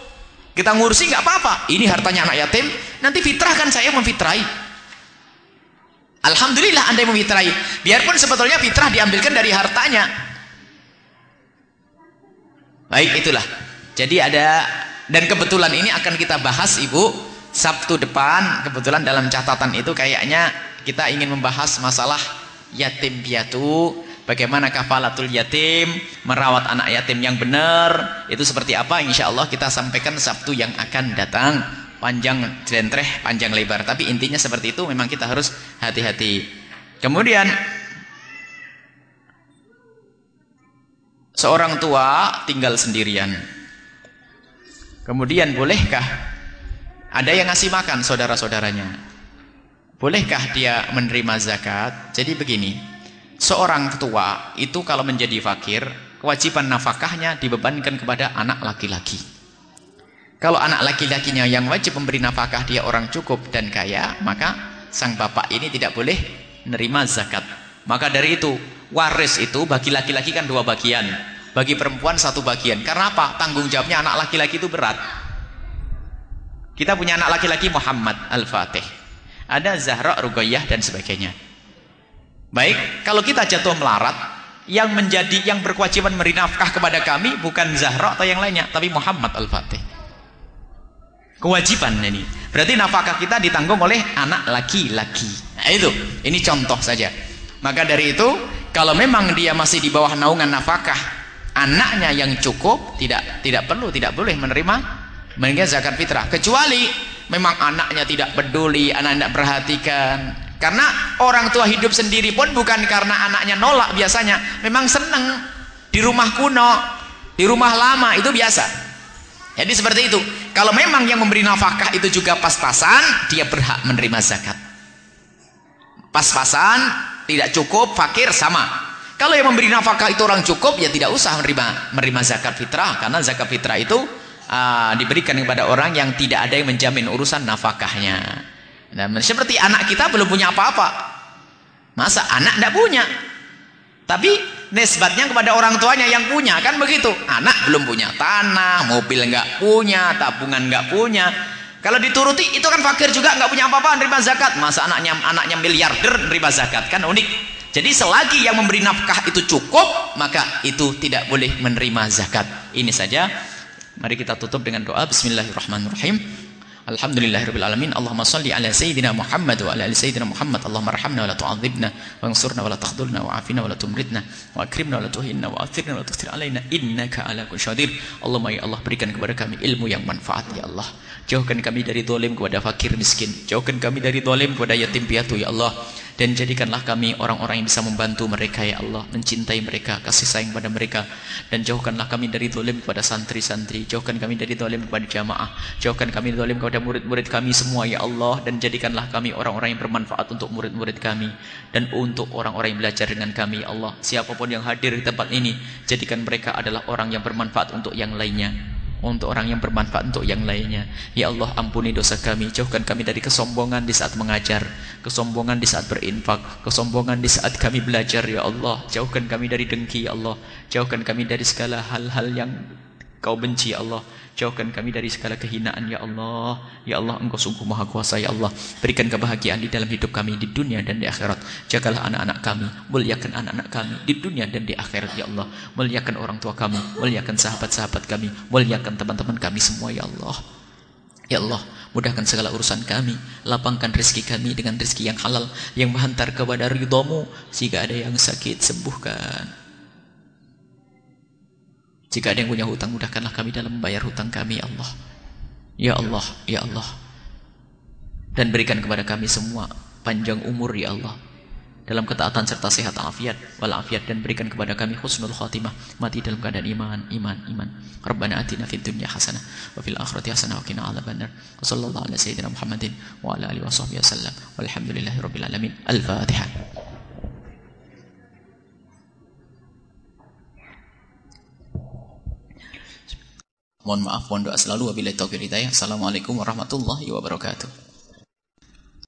Kita ngurusi nggak apa-apa. Ini hartanya anak yatim, nanti fitrah kan saya memfitrai. Alhamdulillah Anda memfitrai. Biarpun sebetulnya fitrah diambilkan dari hartanya. Baik itulah. Jadi ada dan kebetulan ini akan kita bahas Ibu Sabtu depan. Kebetulan dalam catatan itu kayaknya kita ingin membahas masalah yatim piatu. Bagaimana kafalatul yatim merawat anak yatim yang benar. Itu seperti apa? Insya Allah kita sampaikan Sabtu yang akan datang. Panjang jentreh panjang lebar. Tapi intinya seperti itu memang kita harus hati-hati. Kemudian Seorang tua tinggal sendirian. Kemudian bolehkah ada yang ngasih makan saudara-saudaranya? Bolehkah dia menerima zakat? Jadi begini, seorang tua itu kalau menjadi fakir, kewajiban nafkahnya dibebankan kepada anak laki-laki. Kalau anak laki-lakinya yang wajib memberi nafkah dia orang cukup dan kaya, maka sang bapak ini tidak boleh menerima zakat. Maka dari itu, waris itu bagi laki-laki kan dua bagian bagi perempuan satu bagian. Karena apa? tanggung jawabnya anak laki-laki itu berat. Kita punya anak laki-laki Muhammad Al-Fatih. Ada Zahra, Rugayyah dan sebagainya. Baik, kalau kita jatuh melarat yang menjadi yang berkewajiban memberi nafkah kepada kami bukan Zahra atau yang lainnya tapi Muhammad Al-Fatih. Kewajiban ini. Berarti nafkah kita ditanggung oleh anak laki-laki. Nah, itu, ini contoh saja. Maka dari itu kalau memang dia masih di bawah naungan nafkah anaknya yang cukup tidak tidak perlu tidak boleh menerima menerima zakat fitrah. Kecuali memang anaknya tidak peduli anak tidak perhatikan. Karena orang tua hidup sendiri pun bukan karena anaknya nolak biasanya. Memang senang di rumah kuno di rumah lama itu biasa. Jadi seperti itu. Kalau memang yang memberi nafkah itu juga pas-pasan dia berhak menerima zakat. Pas-pasan tidak cukup fakir sama kalau yang memberi nafkah itu orang cukup ya tidak usah menerima menerima zakat fitrah. Karena zakat fitrah itu uh, diberikan kepada orang yang tidak ada yang menjamin urusan nafkahnya. Dan seperti anak kita belum punya apa-apa. Masa anak tidak punya? Tapi nisbatnya kepada orang tuanya yang punya kan begitu. Anak belum punya tanah mobil nggak punya tabungan nggak punya. Kalau dituruti itu kan fakir juga nggak punya apa-apa nerima zakat. Masa anaknya anaknya miliarder nerima zakat kan unik. Jadi selagi yang memberi nafkah itu cukup, maka itu tidak boleh menerima zakat. Ini saja. Mari kita tutup dengan doa Bismillahirrahmanirrahim. Alhamdulillahirabbil alamin. Allahumma shalli ala sayyidina Muhammad wa ala ali sayyidina Muhammad. Allahumma arhamna wa la tu'adzibna wa ansurna wa la takhdhulna wa afina wa la tumritna wa akrimna wa la tuhinna wa athirna wa la tuthir alaina innaka ala kulli syai'in Allahumma ya Allah berikan kepada kami ilmu yang manfaat ya Allah. Jauhkan kami dari dolim kepada fakir miskin. Jauhkan kami dari dolim kepada yatim piatu ya Allah. Dan jadikanlah kami orang-orang yang bisa membantu mereka ya Allah. Mencintai mereka kasih sayang pada mereka. Dan jauhkanlah kami dari dolim kepada santri-santri. Jauhkan kami dari dolim kepada jamaah. Jauhkan kami dari dolim kepada murid-murid kami semua ya Allah. Dan jadikanlah kami orang-orang yang bermanfaat untuk murid-murid kami. Dan untuk orang-orang yang belajar dengan kami ya Allah. Siapa pun yang hadir di tempat ini jadikan mereka adalah orang yang bermanfaat untuk yang lainnya untuk orang yang bermanfaat untuk yang lainnya. Ya Allah ampuni dosa kami, jauhkan kami dari kesombongan di saat mengajar, kesombongan di saat berinfak, kesombongan di saat kami belajar ya Allah. Jauhkan kami dari dengki ya Allah, jauhkan kami dari segala hal-hal yang Kau benci ya Allah. Jauhkan kami dari segala kehinaan ya Allah. Ya Allah engkau sungguh maha kuasa ya Allah. Berikan kebahagiaan di dalam hidup kami di dunia dan di akhirat. Jagalah anak-anak kami. Muliakan anak-anak kami di dunia dan di akhirat ya Allah. Muliakan orang tua kami. Muliakan sahabat-sahabat kami. Muliakan teman-teman kami semua ya Allah. Ya Allah Mudahkan segala urusan kami. Lapangkan rezeki kami dengan rezeki yang halal Yang menghantar kepada ridhamu Jika ada yang sakit sembuhkan jika ada yang punya hutang, mudahkanlah kami dalam membayar hutang kami, ya Allah. Ya Allah, ya Allah. Dan berikan kepada kami semua panjang umur, ya Allah. Dalam ketaatan serta sehat afiat, walafiat dan berikan kepada kami husnul khatimah, mati dalam keadaan iman, iman, iman. Rabbana atina fid dunya hasanah wa fil akhirati hasanah wa qina adzabannar. Wa sallallahu ala sayyidina Muhammadin wa ala alihi washabbihi wasallam. Walhamdulillahi rabbil alamin. Al-Fatihah. Mohon maaf, mohon doa selalu wabillahi taufiq hidayah. Assalamualaikum warahmatullahi wabarakatuh.